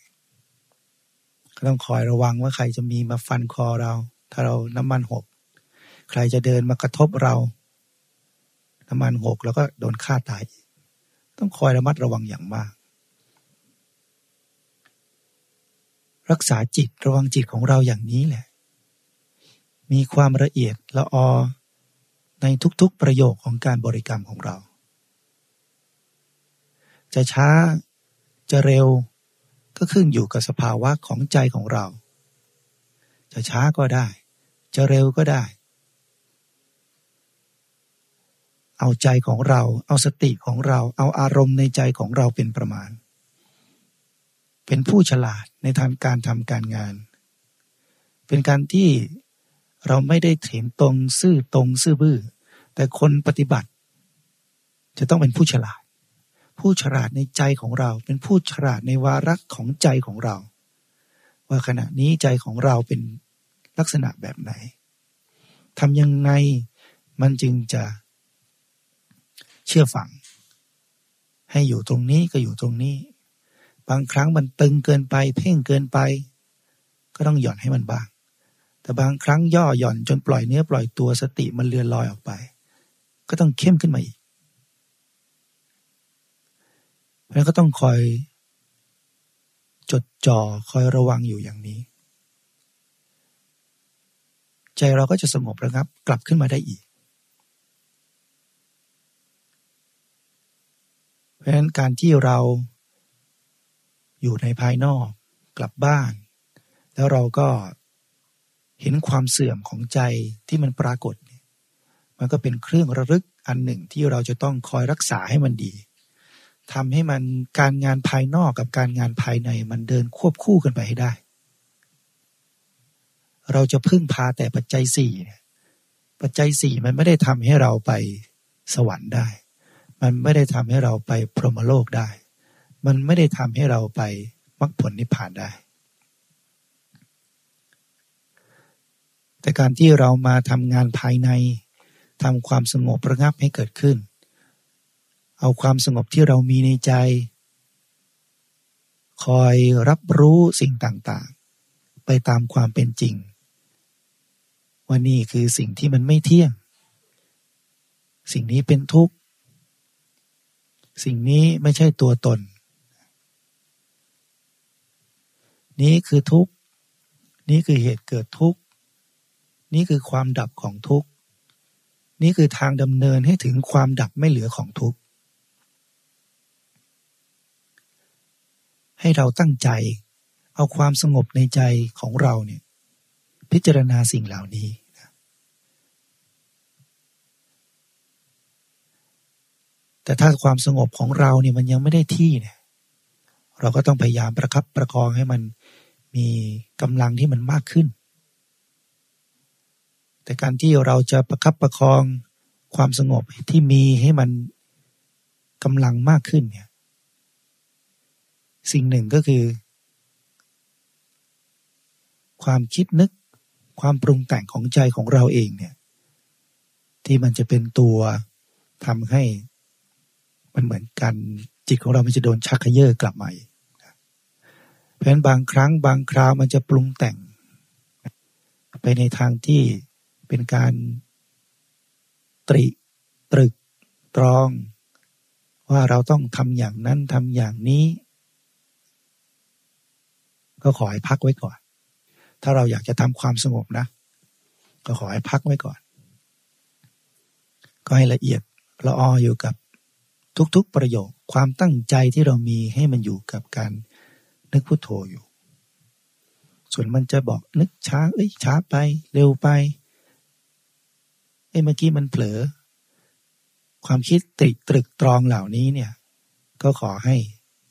ก็ต้องคอยระวังว่าใครจะมีมาฟันคอเรา ถ้าเราน้ำมันหก ใครจะเดินมากระทบเรา น้ำมันหกแล้วก็โดนฆ่าตาย ต้องคอยระมัดระวังอย่างมาก รักษาจิตระวังจิตของเราอย่างนี้แหละ มีความละเอียดละออในทุกๆประโยคของการบริกรรมของเรา จะช้าจะเร็ว ก็ขึ้นอยู่กับสภาวะของใจของเรา จะช้าก็ได้ จะเร็วก็ได้ เอาใจของเรา เอาสติของเรา เอาอารมณ์ในใจของเราเป็นประมาณ เป็นผู้ฉลาดในทางการทำการงาน เป็นการที่เราไม่ได้เห็นตรงซื่อตรงซื่อบื้อ แต่คนปฏิบัติ จะต้องเป็นผู้ฉลาด ผู้ฉลาดในใจของเรา เป็นผู้ฉลาดในวาระของใจของเรา ว่าขณะนี้ใจของเราเป็นลักษณะแบบไหนทำยังไงมันจึงจะเชื่อฟัง ให้อยู่ตรงนี้ก็อยู่ตรงนี้ บางครั้งมันตึงเกินไป เพ่งเกินไป ก็ต้องหย่อนให้มันบ้าง แต่บางครั้งย่อหย่อนจนปล่อยเนื้อปล่อยตัวสติมันเลือนลอยออกไป ก็ต้องเข้มขึ้นมาอีก แล้วก็ต้องคอยจดจ่อคอยระวังอยู่อย่างนี้ ใจเราก็จะสงบระงับกลับขึ้นมาได้อีก เพราะฉะนั้นการที่เราอยู่ในภายนอกกลับบ้าน แล้วเราก็เห็นความเสื่อมของใจที่มันปรากฏ มันก็เป็นเครื่องระลึกอันหนึ่งที่เราจะต้องคอยรักษาให้มันดี ทำให้มันการงานภายนอกกับการงานภายในมันเดินควบคู่กันไปให้ได้ เราจะพึ่งพาแต่ปัจจัยสี่ปัจจัยสี่มันไม่ได้ทำให้เราไปสวรรค์ได้ มันไม่ได้ทำให้เราไปพรหมโลกได้ มันไม่ได้ทำให้เราไปมรรคผลนิพพานได้ แต่การที่เรามาทำงานภายในทำความสงบระงับให้เกิดขึ้น เอาความสงบที่เรามีในใจ คอยรับรู้สิ่งต่างๆ ไปตามความเป็นจริง ว่านี่คือสิ่งที่มันไม่เที่ยง สิ่งนี้เป็นทุกข์ สิ่งนี้ไม่ใช่ตัวตน นี้คือทุกข์ นี่คือเหตุเกิดทุกข์ นี่คือความดับของทุกข์ นี่คือทางดำเนินให้ถึงความดับไม่เหลือของทุกข์ ให้เราตั้งใจ เอาความสงบในใจของเราเนี่ยพิจารณาสิ่งเหล่านี้แต่ถ้าความสงบของเราเนี่ยมันยังไม่ได้ที่เนี่ยเราก็ต้องพยายามประครับประคองให้มันมีกำลังที่มันมากขึ้น แต่การที่เราจะประครับประคองความสงบที่มีให้มันกำลังมากขึ้นเนี่ย สิ่งหนึ่งก็คือ ความคิดนึกความปรุงแต่งของใจของเราเองเนี่ย ที่มันจะเป็นตัวทำให้มันเหมือนกันจิตของเรามันจะโดนชักเยอกลับมาเพราะฉะนั้นบางครั้งบางคราวมันจะปรุงแต่ง ไปในทางที่เป็นการตริตรึกตรอง ว่าเราต้องทำอย่างนั้นทำอย่างนี้ ก็ขอให้พักไว้ก่อน ถ้าเราอยากจะทำความสงบนะ ก็ขอให้พักไว้ก่อน ก็ให้ละเอียดละอออยู่กับทุกๆประโยคความตั้งใจที่เรามีให้มันอยู่กับการนึกพุโทโธอยู่ ส่วนมันจะบอกนึกช้า เอ้ยช้าไป เร็วไปไอ้เมื่อกี้มันเผลอ ความคิดติดตรึกตรองเหล่านี้เนี่ย ก็ขอให้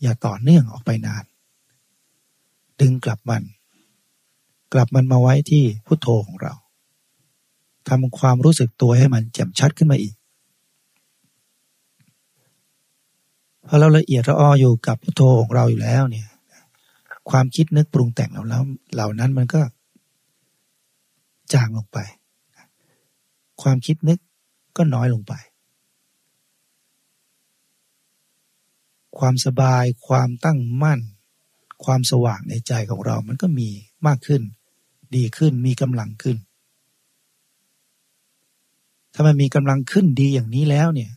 อย่าต่อเนื่องออกไปนาน ดึงกลับมัน กลับมันมาไว้ที่พุโทโธของเราทำความรู้สึกตัวให้มันแจ่มชัดขึ้นมาอีกพอเราละเอียดละอ้ออยู่กับพุทโธของเราอยู่แล้วเนี่ย ความคิดนึกปรุงแต่งเราแล้ว เหล่านั้นมันก็ จางลงไป ความคิดนึกก็น้อยลงไป ความสบายความตั้งมั่น ความสว่างในใจของเรามันก็มีมากขึ้น ดีขึ้นมีกำลังขึ้น ถ้ามันมีกำลังขึ้นดีอย่างนี้แล้วเนี่ย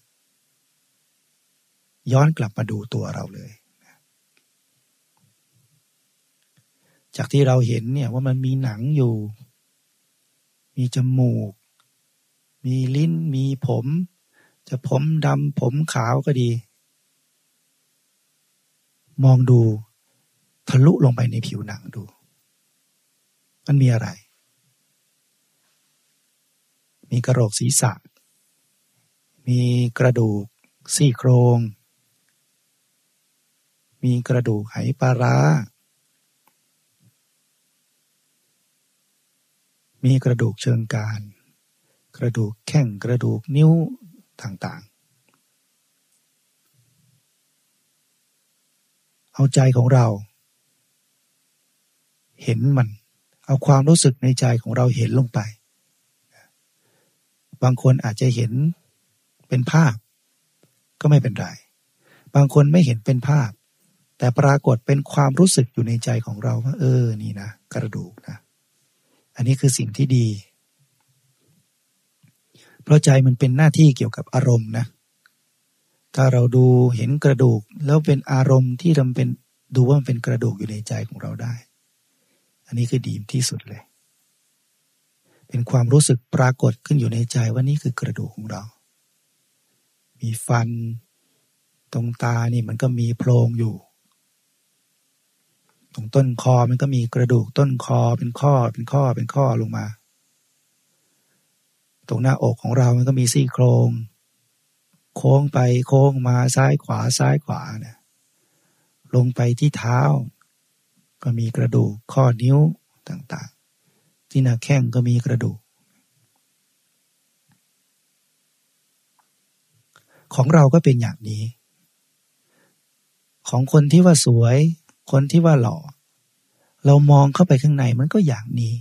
ย้อนกลับมาดูตัวเราเลย จากที่เราเห็นเนี่ยว่ามันมีหนังอยู่ มีจมูก มีลิ้นมีผม จะผมดำผมขาวก็ดี มองดู ทะลุลงไปในผิวหนังดู มันมีอะไร มีกระโหลกศีรษะ มีกระดูกซี่โครง มีกระดูกไหปลาร้า มีกระดูกเชิงการ กระดูกแข้งกระดูกนิ้วต่างๆ เอาใจของเรา เห็นมัน เอาความรู้สึกในใจของเราเห็นลงไป บางคนอาจจะเห็นเป็นภาพ ก็ไม่เป็นไร บางคนไม่เห็นเป็นภาพ แต่ปรากฏเป็นความรู้สึกอยู่ในใจของเราว่า เออนี่นะกระดูกนะ อันนี้คือสิ่งที่ดี เพราะใจมันเป็นหน้าที่เกี่ยวกับอารมณ์นะถ้าเราดูเห็นกระดูกแล้วเป็นอารมณ์ที่ทำเป็นดูว่ามันเป็นกระดูกอยู่ในใจของเราได้ อันนี้คือดีที่สุดเลย เป็นความรู้สึกปรากฏขึ้นอยู่ในใจว่านี่คือกระดูกของเรา มีฟัน ตรงตานี่มันก็มีโพรงอยู่ ตรงต้นคอมันก็มีกระดูกต้นคอเป็นข้อเป็นข้อเป็นข้อลงมา ตรงหน้าอกของเรามันก็มีซี่โครงโค้งไปโค้งมาซ้ายขวาซ้ายขวาเนี่ยลงไปที่เท้า ก็มีกระดูกข้อนิ้วต่างๆ ที่หน้าแข้งก็มีกระดูก ของเราก็เป็นอย่างนี้ ของคนที่ว่าสวย คนที่ว่าหล่อ เรามองเข้าไปข้างในมันก็อย่างนี้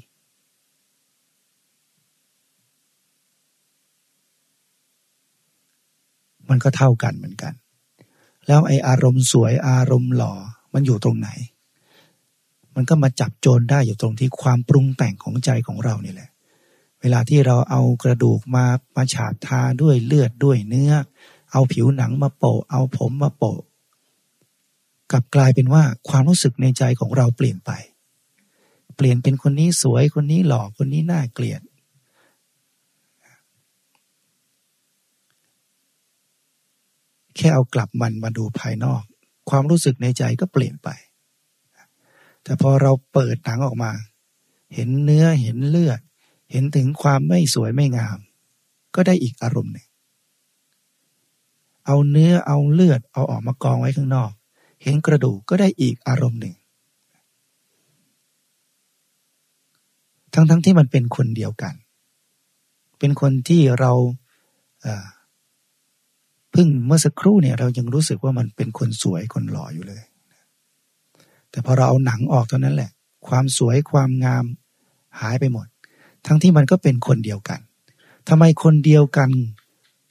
มันก็เท่ากันเหมือนกัน แล้วไออารมณ์สวยอารมณ์หล่อมันอยู่ตรงไหน มันก็มาจับโจรได้อยู่ตรงที่ความปรุงแต่งของใจของเรานี่แหละ เวลาที่เราเอากระดูกมามาฉาบทาด้วยเลือดด้วยเนื้อ เอาผิวหนังมาโปะ เอาผมมาโปะกลับกลายเป็นว่าความรู้สึกในใจของเราเปลี่ยนไป เปลี่ยนเป็นคนนี้สวยคนนี้หล่อคนนี้น่าเกลียด แค่เอากลับมันมาดูภายนอก ความรู้สึกในใจก็เปลี่ยนไป แต่พอเราเปิดหนังออกมา เห็นเนื้อเห็นเลือด เห็นถึงความไม่สวยไม่งาม ก็ได้อีกอารมณ์หนึ่งเอาเนื้อเอาเลือดเอาออกมากองไว้ข้างนอก เห็นกระดูกก็ได้อีกอารมณ์หนึ่ง ทั้งๆทที่มันเป็นคนเดียวกัน เป็นคนที่เราพึ่งเมื่อสักครู่เนี่ยเรายังรู้สึกว่ามันเป็นคนสวยคนหล่ออยู่เลย แต่พอเราเอาหนังออกเท่านั้นแหละ ความสวยความงามหายไปหมด ทั้งที่มันก็เป็นคนเดียวกันทำไมคนเดียวกัน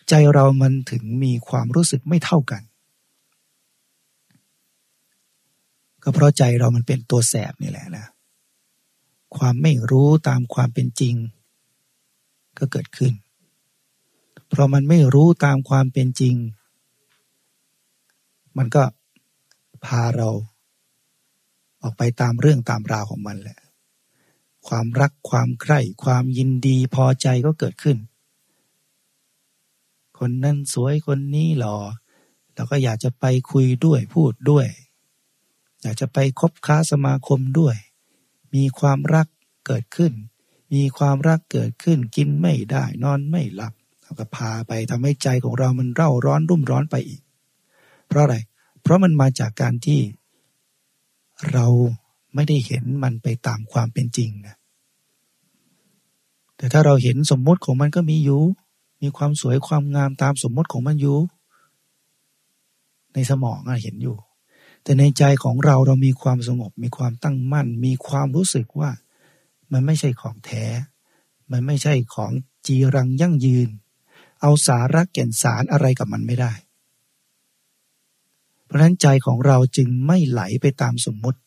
ใจเรามันถึงมีความรู้สึกไม่เท่ากัน ก็เพราะใจเรามันเป็นตัวแสบนี่แหละนะ ความไม่รู้ตามความเป็นจริง ก็เกิดขึ้น เพราะมันไม่รู้ตามความเป็นจริง มันก็พาเรา ออกไปตามเรื่องตามราวของมันแหละ ความรักความใคร่ความยินดีพอใจก็เกิดขึ้น คนนั้นสวยคนนี้หล่อเราก็อยากจะไปคุยด้วยพูดด้วย อยากจะไปคบค้าสมาคมด้วย มีความรักเกิดขึ้น มีความรักเกิดขึ้นกินไม่ได้นอนไม่หลับก็พาไปทำให้ใจของเรามันเร่าร้อนรุ่มร้อนไปอีก เพราะอะไร เพราะมันมาจากการที่ เราไม่ได้เห็นมันไปตามความเป็นจริงนะแต่ถ้าเราเห็นสมมติของมันก็มีอยู่ มีความสวยความงามตามสมมติของมันอยู่ ในสมองเห็นอยู่ แต่ในใจของเราเรามีความสงบ มีความตั้งมั่น มีความรู้สึกว่า มันไม่ใช่ของแท้ มันไม่ใช่ของจีรังยั่งยืน เอาสาระแก่นสารอะไรกับมันไม่ได้ เพราะนั้นใจของเราจึงไม่ไหลไปตามสมมติ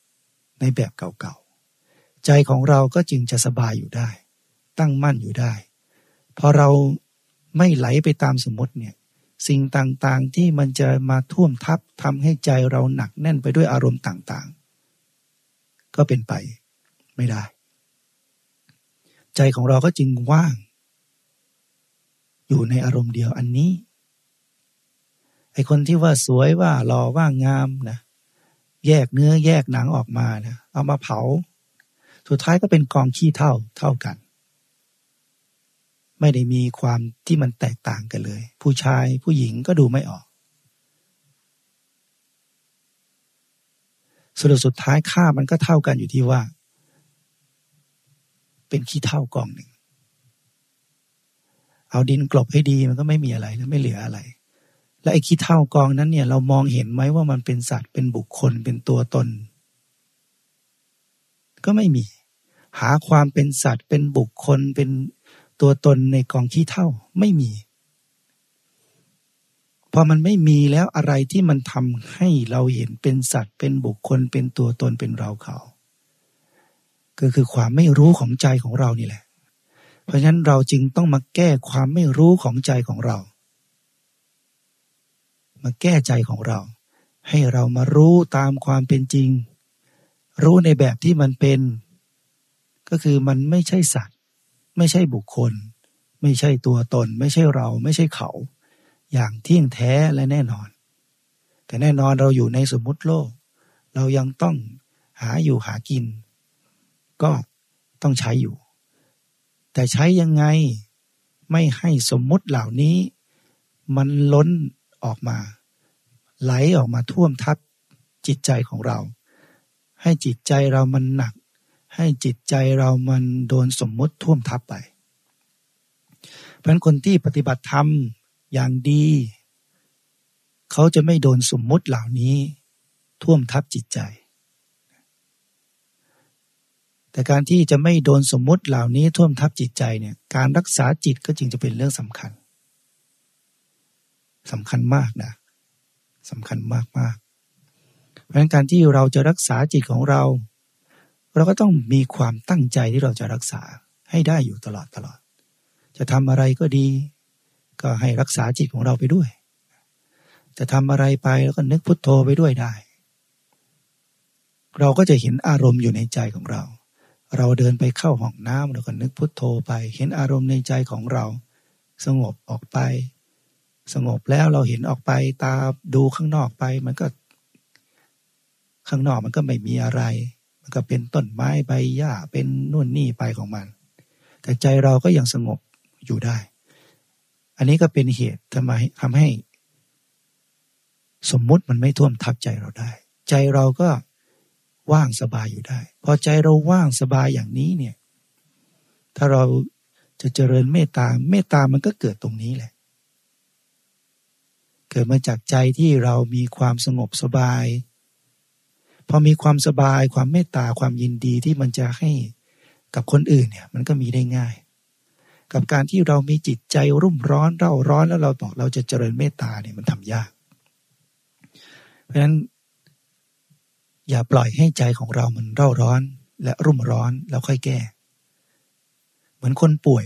ในแบบเก่าๆ ใจของเราก็จึงจะสบายอยู่ได้ ตั้งมั่นอยู่ได้ พอเราไม่ไหลไปตามสมมติเนี่ยสิ่งต่างๆที่มันจะมาท่วมทับทำให้ใจเราหนักแน่นไปด้วยอารมณ์ต่างๆ ก็เป็นไปไม่ได้ ใจของเราก็จึงว่าง อยู่ในอารมณ์เดียวอันนี้ ไอคนที่ว่าสวยว่าหล่อว่างามนะแยกเนื้อแยกหนังออกมานะเอามาเผา สุดท้ายก็เป็นกองขี้เท่าเท่ากัน ไม่ได้มีความที่มันแตกต่างกันเลย ผู้ชายผู้หญิงก็ดูไม่ออกสรุปสุดท้ายค่ามันก็เท่ากันอยู่ที่ว่า เป็นขี้เท่ากองหนึ่ง เอาดินกลบให้ดีมันก็ไม่มีอะไรแล้วไม่เหลืออะไร และไอ้ขี้เท่ากองนั้นเนี่ยเรามองเห็นไหมว่ามันเป็นสัตว์เป็นบุคคลเป็นตัวตน ก็ไม่มี หาความเป็นสัตว์เป็นบุคคลเป็นตัวตนในกองขี้เท่าไม่มี พอมันไม่มีแล้วอะไรที่มันทำให้เราเห็นเป็นสัตว์เป็นบุคคลเป็นตัวตนเป็นเราเขา ก็คือความไม่รู้ของใจของเรานี่แหละ เพราะฉะนั้นเราจึงต้องมาแก้ความไม่รู้ของใจของเรา มาแก้ใจของเรา ให้เรามารู้ตามความเป็นจริง รู้ในแบบที่มันเป็น ก็คือมันไม่ใช่สัตว์ ไม่ใช่บุคคล ไม่ใช่ตัวตน ไม่ใช่เราไม่ใช่เขา อย่างเที่ยงแท้และแน่นอน แต่แน่นอนเราอยู่ในสมมติโลก เรายังต้องหาอยู่หากิน ก็ต้องใช้อยู่ แต่ใช้ยังไงไม่ให้สมมุติเหล่านี้ มันล้น ออกมา ไหลออกมาท่วมทับจิตใจของเรา ให้จิตใจเรามันหนัก ให้จิตใจเรามันโดนสมมติท่วมทับไป เพราะนั้นคนที่ปฏิบัติธรรมอย่างดี เขาจะไม่โดนสมมติเหล่านี้ ท่วมทับจิตใจ แต่การที่จะไม่โดนสมมติเหล่านี้ท่วมทับจิตใจเนี่ยการรักษาจิตก็จึงจะเป็นเรื่องสำคัญ สำคัญมากนะสำคัญมากมากเพราะฉะนั้นการที่เราจะรักษาจิตของเรา เราก็ต้องมีความตั้งใจที่เราจะรักษาให้ได้อยู่ตลอดตลอด จะทำอะไรก็ดี ก็ให้รักษาจิตของเราไปด้วย จะทำอะไรไปแล้วก็นึกพุทโธไปด้วยได้ เราก็จะเห็นอารมณ์อยู่ในใจของเรา เราเดินไปเข้าห้องน้ำเราก็นึกพุทโธไป เห็นอารมณ์ในใจของเรา สงบออกไป สงบแล้วเราเห็นออกไปตาดูข้างนอกไป มันก็ ข้างนอกมันก็ไม่มีอะไร มันก็เป็นต้นไม้ใบหญ้าเป็นนู่นนี่ไปของมัน แต่ใจเราก็ยังสงบอยู่ได้ อันนี้ก็เป็นเหตุทำไมทำให้ สมมุติมันไม่ท่วมทับใจเราได้ ใจเราก็ว่างสบายอยู่ได้ พอใจเราว่างสบายอย่างนี้เนี่ย ถ้าเราจะเจริญเมตตาเมตตามันก็เกิดตรงนี้แหละ เกิดมาจากใจที่เรามีความสงบสบาย พอมีความสบายความเมตตาความยินดีที่มันจะให้กับคนอื่นเนี่ยมันก็มีได้ง่าย กับการที่เรามีจิตใจรุ่มร้อนเร่าร้อนแล้วเราบอกเราจะเจริญเมตตาเนี่ยมันทำยาก เพราะฉะนั้น อย่าปล่อยให้ใจของเรามันเร่าร้อนและรุ่มร้อนแล้วค่อยแก้ เหมือนคนป่วย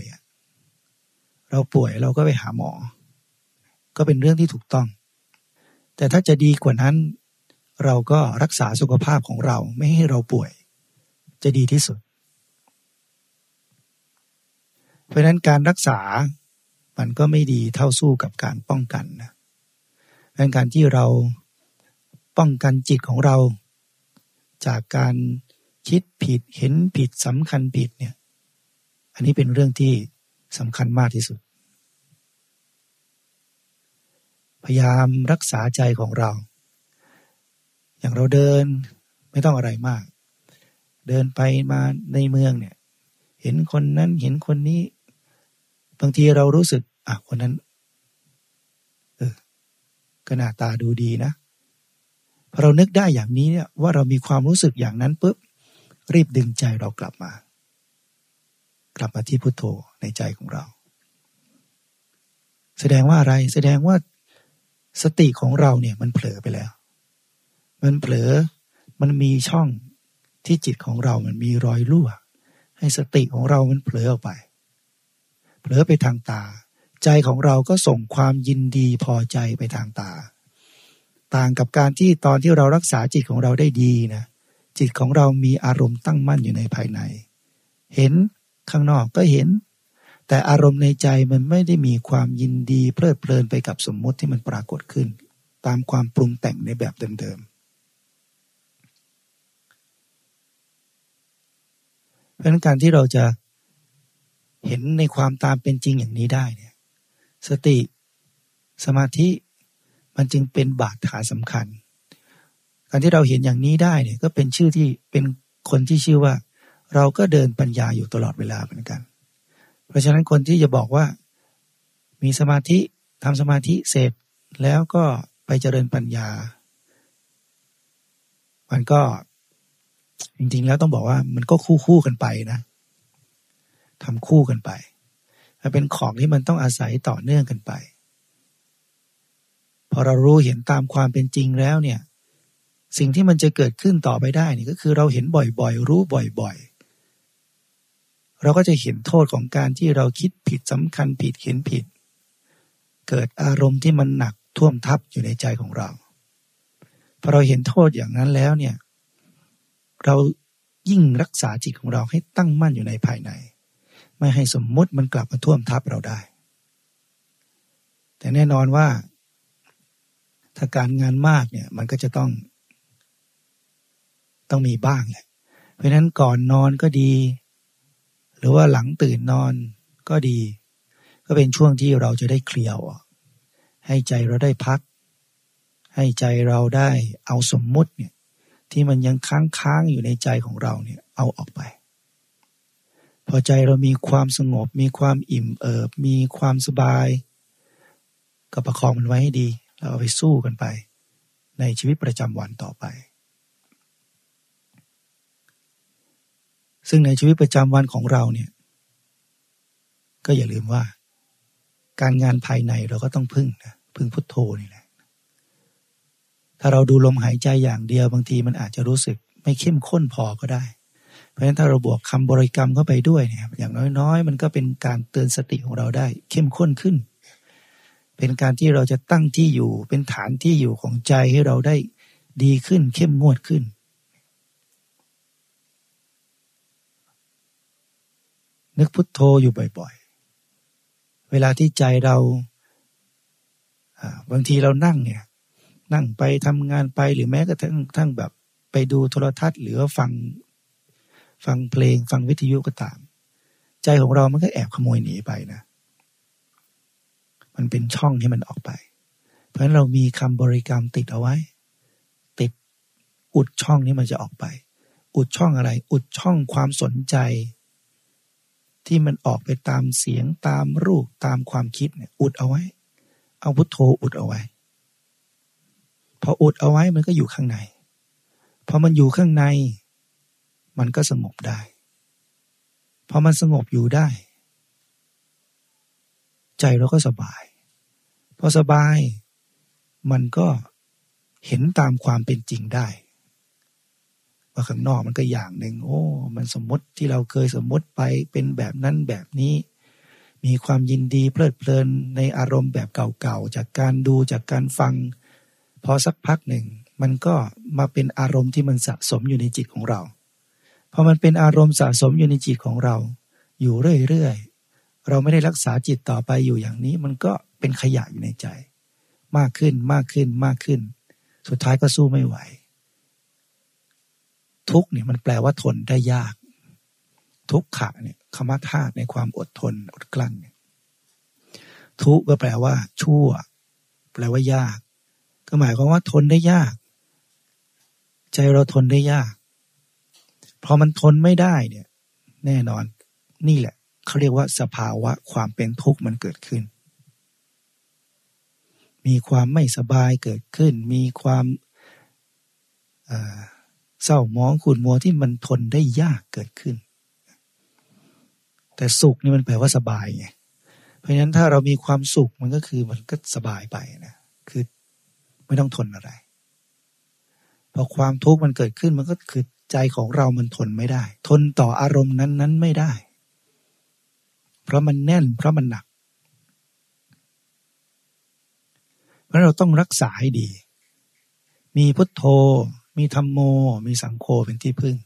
เราป่วยเราก็ไปหาหมอ ก็เป็นเรื่องที่ถูกต้อง แต่ถ้าจะดีกว่านั้น เราก็รักษาสุขภาพของเราไม่ให้เราป่วย จะดีที่สุด เพราะนั้นการรักษามันก็ไม่ดีเท่าสู้กับการป้องกันนะเป็นการที่เราป้องกันจิตของเรา จากการคิดผิดเห็นผิดสำคัญผิดเนี่ย อันนี้เป็นเรื่องที่สำคัญมากที่สุด พยายามรักษาใจของเรา อย่างเราเดินไม่ต้องอะไรมาก เดินไปมาในเมืองเนี่ย เห็นคนนั้นเห็นคนนี้ บางทีเรารู้สึกอะคนนั้น เออก็หน้าตาดูดีนะพอเรานึกได้อย่างนี้เนี่ยว่าเรามีความรู้สึกอย่างนั้นปุ๊บรีบดึงใจเรากลับมา กลับมาที่พุทโธในใจของเรา แสดงว่าอะไรแสดงว่า สติของเราเนี่ยมันเผลอไปแล้ว มันเผลอมันมีช่องที่จิตของเรามันมีรอยรั่ว ให้สติของเรามันเผลอออกไป เผลอไปทางตา ใจของเราก็ส่งความยินดีพอใจไปทางตา ต่างกับการที่ตอนที่เรารักษาจิตของเราได้ดีนะจิตของเรามีอารมณ์ตั้งมั่นอยู่ในภายใน เห็นข้างนอกก็เห็น แต่อารมณ์ในใจมันไม่ได้มีความยินดีเพลิดเพลินไปกับสมมติที่มันปรากฏขึ้น ตามความปรุงแต่งในแบบเดิมๆเพราะนั้นการที่เราจะเห็นในความตามเป็นจริงอย่างนี้ได้เนี่ยสติสมาธิมันจึงเป็นบาดฐานสำคัญ การที่เราเห็นอย่างนี้ได้เนี่ยก็เป็นชื่อที่เป็นคนที่ชื่อว่า เราก็เดินปัญญาอยู่ตลอดเวลาเหมือนกัน เพราะฉะนั้นคนที่จะบอกว่ามีสมาธิทำสมาธิเสร็จแล้วก็ไปเจริญปัญญา มันก็จริงๆแล้วต้องบอกว่ามันก็คู่คู่กันไปนะทำคู่กันไปมันเป็นของที่มันต้องอาศัยต่อเนื่องกันไป พอเรารู้เห็นตามความเป็นจริงแล้วเนี่ย สิ่งที่มันจะเกิดขึ้นต่อไปได้นี่ก็คือเราเห็นบ่อยๆ รู้บ่อยๆ เราก็จะเห็นโทษของการที่เราคิดผิดสำคัญผิดเห็นผิด เกิดอารมณ์ที่มันหนักท่วมทับอยู่ในใจของเราพอเราเห็นโทษอย่างนั้นแล้วเนี่ยเรายิ่งรักษาจิตของเราให้ตั้งมั่นอยู่ในภายใน ไม่ให้สมมติมันกลับมาท่วมทับเราได้ แต่แน่นอนว่า ถ้าการงานมากเนี่ยมันก็จะต้อง ต้องมีบ้างแหละเพราะนั้นก่อนนอนก็ดี รือว่าหลังตื่นนอนก็ดี ก็เป็นช่วงที่เราจะได้เคลียวให้ใจเราได้พัก ให้ใจเราได้เอาสมมุติเนี่ยที่มันยังค้างค้างอยู่ในใจของเราเนี่ยเอาออกไป พอใจเรามีความสงบ มีความอิ่มเอิบ มีความสบายก็ประคองมันไว้ให้ดี แล้วเอาไปสู้กันไป ในชีวิตประจำวันต่อไป ซึ่งในชีวิตประจำวันของเราเนี่ย ก็อย่าลืมว่า การงานภายในเราก็ต้องพึ่งนะพึ่งพุทโธนี่แหละ ถ้าเราดูลมหายใจอย่างเดียวบางทีมันอาจจะรู้สึกไม่เข้มข้นพอก็ได้ เพราะฉะนั้นถ้าเราบวกคำบริกรรมเข้าไปด้วยเนี่ยอย่างน้อยๆ มันก็เป็นการเตือนสติของเราได้ เข้มข้นขึ้น เป็นการที่เราจะตั้งที่อยู่เป็นฐานที่อยู่ของใจให้เราได้ดีขึ้นเข้มงวดขึ้น นึกพุทโธอยู่บ่อยๆ เวลาที่ใจเราบางทีเรานั่งเนี่ย นั่งไปทำงานไปหรือแม้กระทั่งทั้งแบบไปดูโทรทัศน์ หรือว่าฟังฟังเพลงฟังวิทยุก็ตาม ใจของเรามันก็แอบขโมยหนีไปนะ มันเป็นช่องให้มันออกไป เพราะฉะนั้นเรามีคำบริกรรมติดเอาไว้ ติดอุดช่องนี้มันจะออกไป อุดช่องอะไร อุดช่องความสนใจ ที่มันออกไปตามเสียงตามรูปตามความคิดเนี่ยอุดเอาไว้ เอาพุทโธอุดเอาไว้ พออุดเอาไว้มันก็อยู่ข้างใน พอมันอยู่ข้างใน มันก็สงบได้ พอมันสงบอยู่ได้ ใจเราก็สบาย พอสบาย มันก็เห็นตามความเป็นจริงได้ ว่าข้างนอกมันก็อย่างหนึ่งโอ้ มันสมมติที่เราเคยสมมติไปเป็นแบบนั้นแบบนี้ มีความยินดีเพลิดเพลินในอารมณ์แบบเก่าๆจากการดูจากการฟัง พอสักพักหนึ่ง มันก็มาเป็นอารมณ์ที่มันสะสมอยู่ในจิตของเราพอมันเป็นอารมณ์สะสมอยู่ในจิตของเรา อยู่เรื่อยๆเราไม่ได้รักษาจิตต่อไปอยู่อย่างนี้ มันก็เป็นขยะอยู่ในใจ มากขึ้นมากขึ้นมากขึ้น สุดท้ายก็สู้ไม่ไหว ทุกเนี่ยมันแปลว่าทนได้ยาก ทุกขะเนี่ยคำว่าธาตุในความอดทนอดกลั้นเนี่ยทุกก็แปลว่า ชั่ว แปลว่ายาก ก็หมายความว่าทนได้ยาก ใจเราทนได้ยาก พอมันทนไม่ได้เนี่ย แน่นอน นี่แหละเขาเรียกว่าสภาวะความเป็นทุกข์มันเกิดขึ้น มีความไม่สบายเกิดขึ้น มีความเเศร้ามองขุ่นมัวที่มันทนได้ยากเกิดขึ้น แต่สุขนี่มันแปลว่าสบายไงเพราะฉะนั้นถ้าเรามีความสุขมันก็คือมันก็สบายไปนะคือไม่ต้องทนอะไรพอความทุกข์มันเกิดขึ้นมันก็คือใจของเรามันทนไม่ได้ ทนต่ออารมณ์นั้นๆไม่ได้ เพราะมันแน่นเพราะมันหนักเพราะเราต้องรักษาให้ดี มีพุทโธ มีธรรมโม มีสังโฆเป็นที่พึ่ง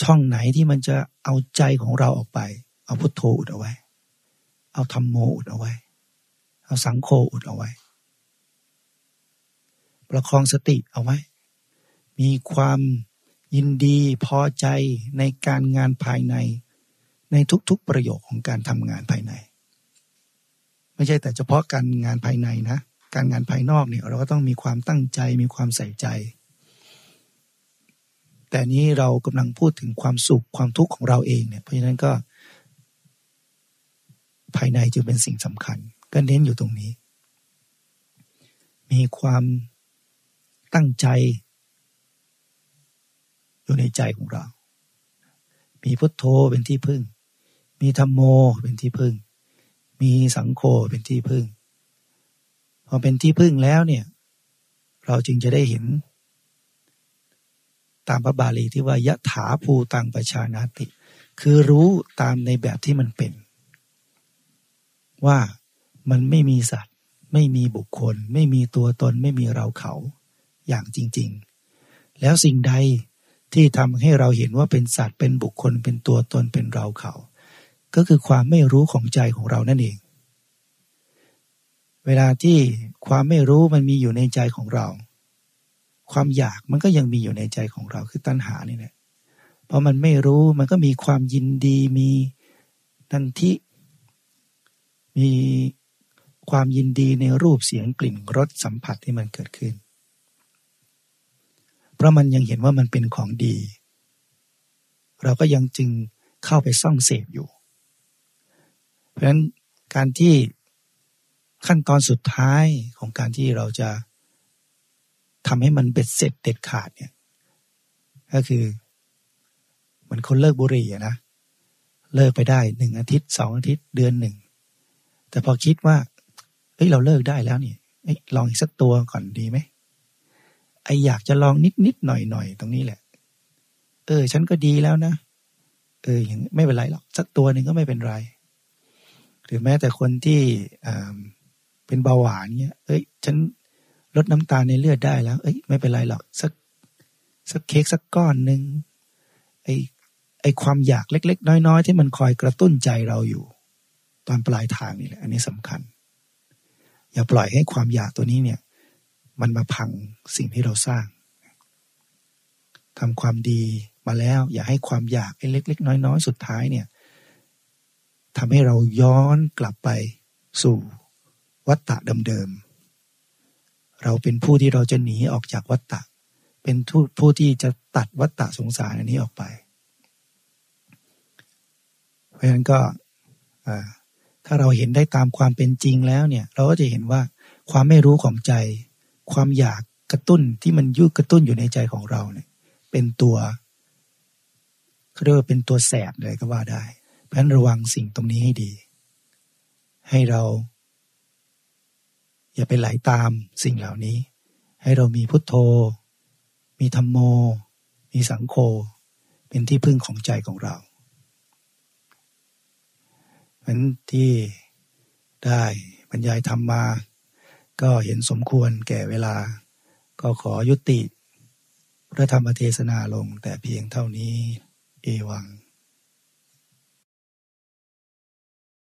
ช่องไหนที่มันจะเอาใจของเราออกไป เอาพุทโธอุดเอาไว้ เอาธรรมโมอุดเอาไว้ เอาสังโฆอุดเอาไว้ ประคองสติเอาไว้ มีความยินดีพอใจในการงานภายใน ในทุกๆประโยคของการทำงานภายใน ไม่ใช่แต่เฉพาะการงานภายในนะ การงานภายนอกเนี่ยเราก็ต้องมีความตั้งใจมีความใส่ใจ แต่นี้เรากำลังพูดถึงความสุขความทุกข์ของเราเองเนี่ยเพราะฉะนั้นก็ ภายในจึงเป็นสิ่งสำคัญ ก็เน้นอยู่ตรงนี้ มีความตั้งใจ อยู่ในใจของเรา มีพุทโธเป็นที่พึ่ง มีธรรมโมเป็นที่พึ่ง มีสังโฆเป็นที่พึ่ง พอเป็นที่พึ่งแล้วเนี่ย เราจึงจะได้เห็น ตามพระบาลีที่ว่ายะถาภูตังประชานาติ คือรู้ตามในแบบที่มันเป็น ว่ามันไม่มีสัตว์ ไม่มีบุคคล ไม่มีตัวตนไม่มีเราเขาอย่างจริง ๆ แล้วสิ่งใดที่ทำให้เราเห็นว่าเป็นสัตว์เป็นบุคคลเป็นตัวตนเป็นเราเขา ก็คือความไม่รู้ของใจของเรานั่นเอง เวลาที่ความไม่รู้มันมีอยู่ในใจของเรา ความอยากมันก็ยังมีอยู่ในใจของเราคือตัณหานี่แหละเพราะมันไม่รู้มันก็มีความยินดีมีนันทิมีความยินดีในรูปเสียงกลิ่นรสสัมผัสที่มันเกิดขึ้น เพราะมันยังเห็นว่ามันเป็นของดี เราก็ยังจึงเข้าไปซ่องเสพอยู่ เพราะฉะนั้นการที่ ขั้นตอนสุดท้ายของการที่เราจะทำให้มันเบ็ดเสร็จเด็ดขาดเนี่ยก็คือเหมือนคนเลิกบุหรี่นะเลิกไปได้หนึ่งอาทิตย์สองอาทิตย์เดือนหนึ่ง แต่พอคิดว่าเฮ้ยเราเลิกได้แล้วนี่ลองอีกสักตัวก่อนดีไหมไออยากจะลองนิดนิดหน่อยหน่อยตรงนี้แหละ เออ ฉันก็ดีแล้วนะ เอออย่างไม่เป็นไรหรอกสักตัวหนึ่งก็ไม่เป็นไร หรือแม้แต่คนที่ เป็นเบาหวานเงี้ย เอ้ย ฉันลดน้ำตาลในเลือดได้แล้ว เอ้ย ไม่เป็นไรหรอก สักสักเค้กสักก้อนหนึ่งไอไอความอยากเล็ก ๆ น้อย ๆ ที่มันคอยกระตุ้นใจเราอยู่ ตอนปลายทางนี่แหละ อันนี้สำคัญ อย่าปล่อยให้ความอยากตัวนี้เนี่ย มันมาพังสิ่งที่เราสร้างทำความดีมาแล้ว อย่าให้ความอยากไอเล็ก ๆ น้อย ๆ สุดท้ายเนี่ยทำให้เราย้อนกลับไปสู่ วัฏฏะเดิมๆเราเป็นผู้ที่เราจะหนีออกจากวัฏฏะเป็นผู้ที่จะตัดวัฏฏะสงสารอันนี้ออกไป เพราะฉะนั้นก็ถ้าเราเห็นได้ตามความเป็นจริงแล้วเนี่ย เราก็จะเห็นว่าความไม่รู้ของใจ ความอยากกระตุ้นที่มันยุกระตุ้นอยู่ในใจของเราเนี่ย เป็นตัวเขาเรียกว่าเป็นตัวแสบเลยก็ว่าได้เพราะฉะนั้นระวังสิ่งตรงนี้ให้ดี ให้เรา อย่าไปไหลาตามสิ่งเหล่านี้ ให้เรามีพุทโธ มีธรรมโม มีสังโฆเป็นที่พึ่งของใจของเราเพราะที่ได้บรรยายธรรมมา ก็เห็นสมควรแก่เวลา ก็ขอยุติพระธรรมเทศนาลงแต่เพียงเท่านี้ เอวัง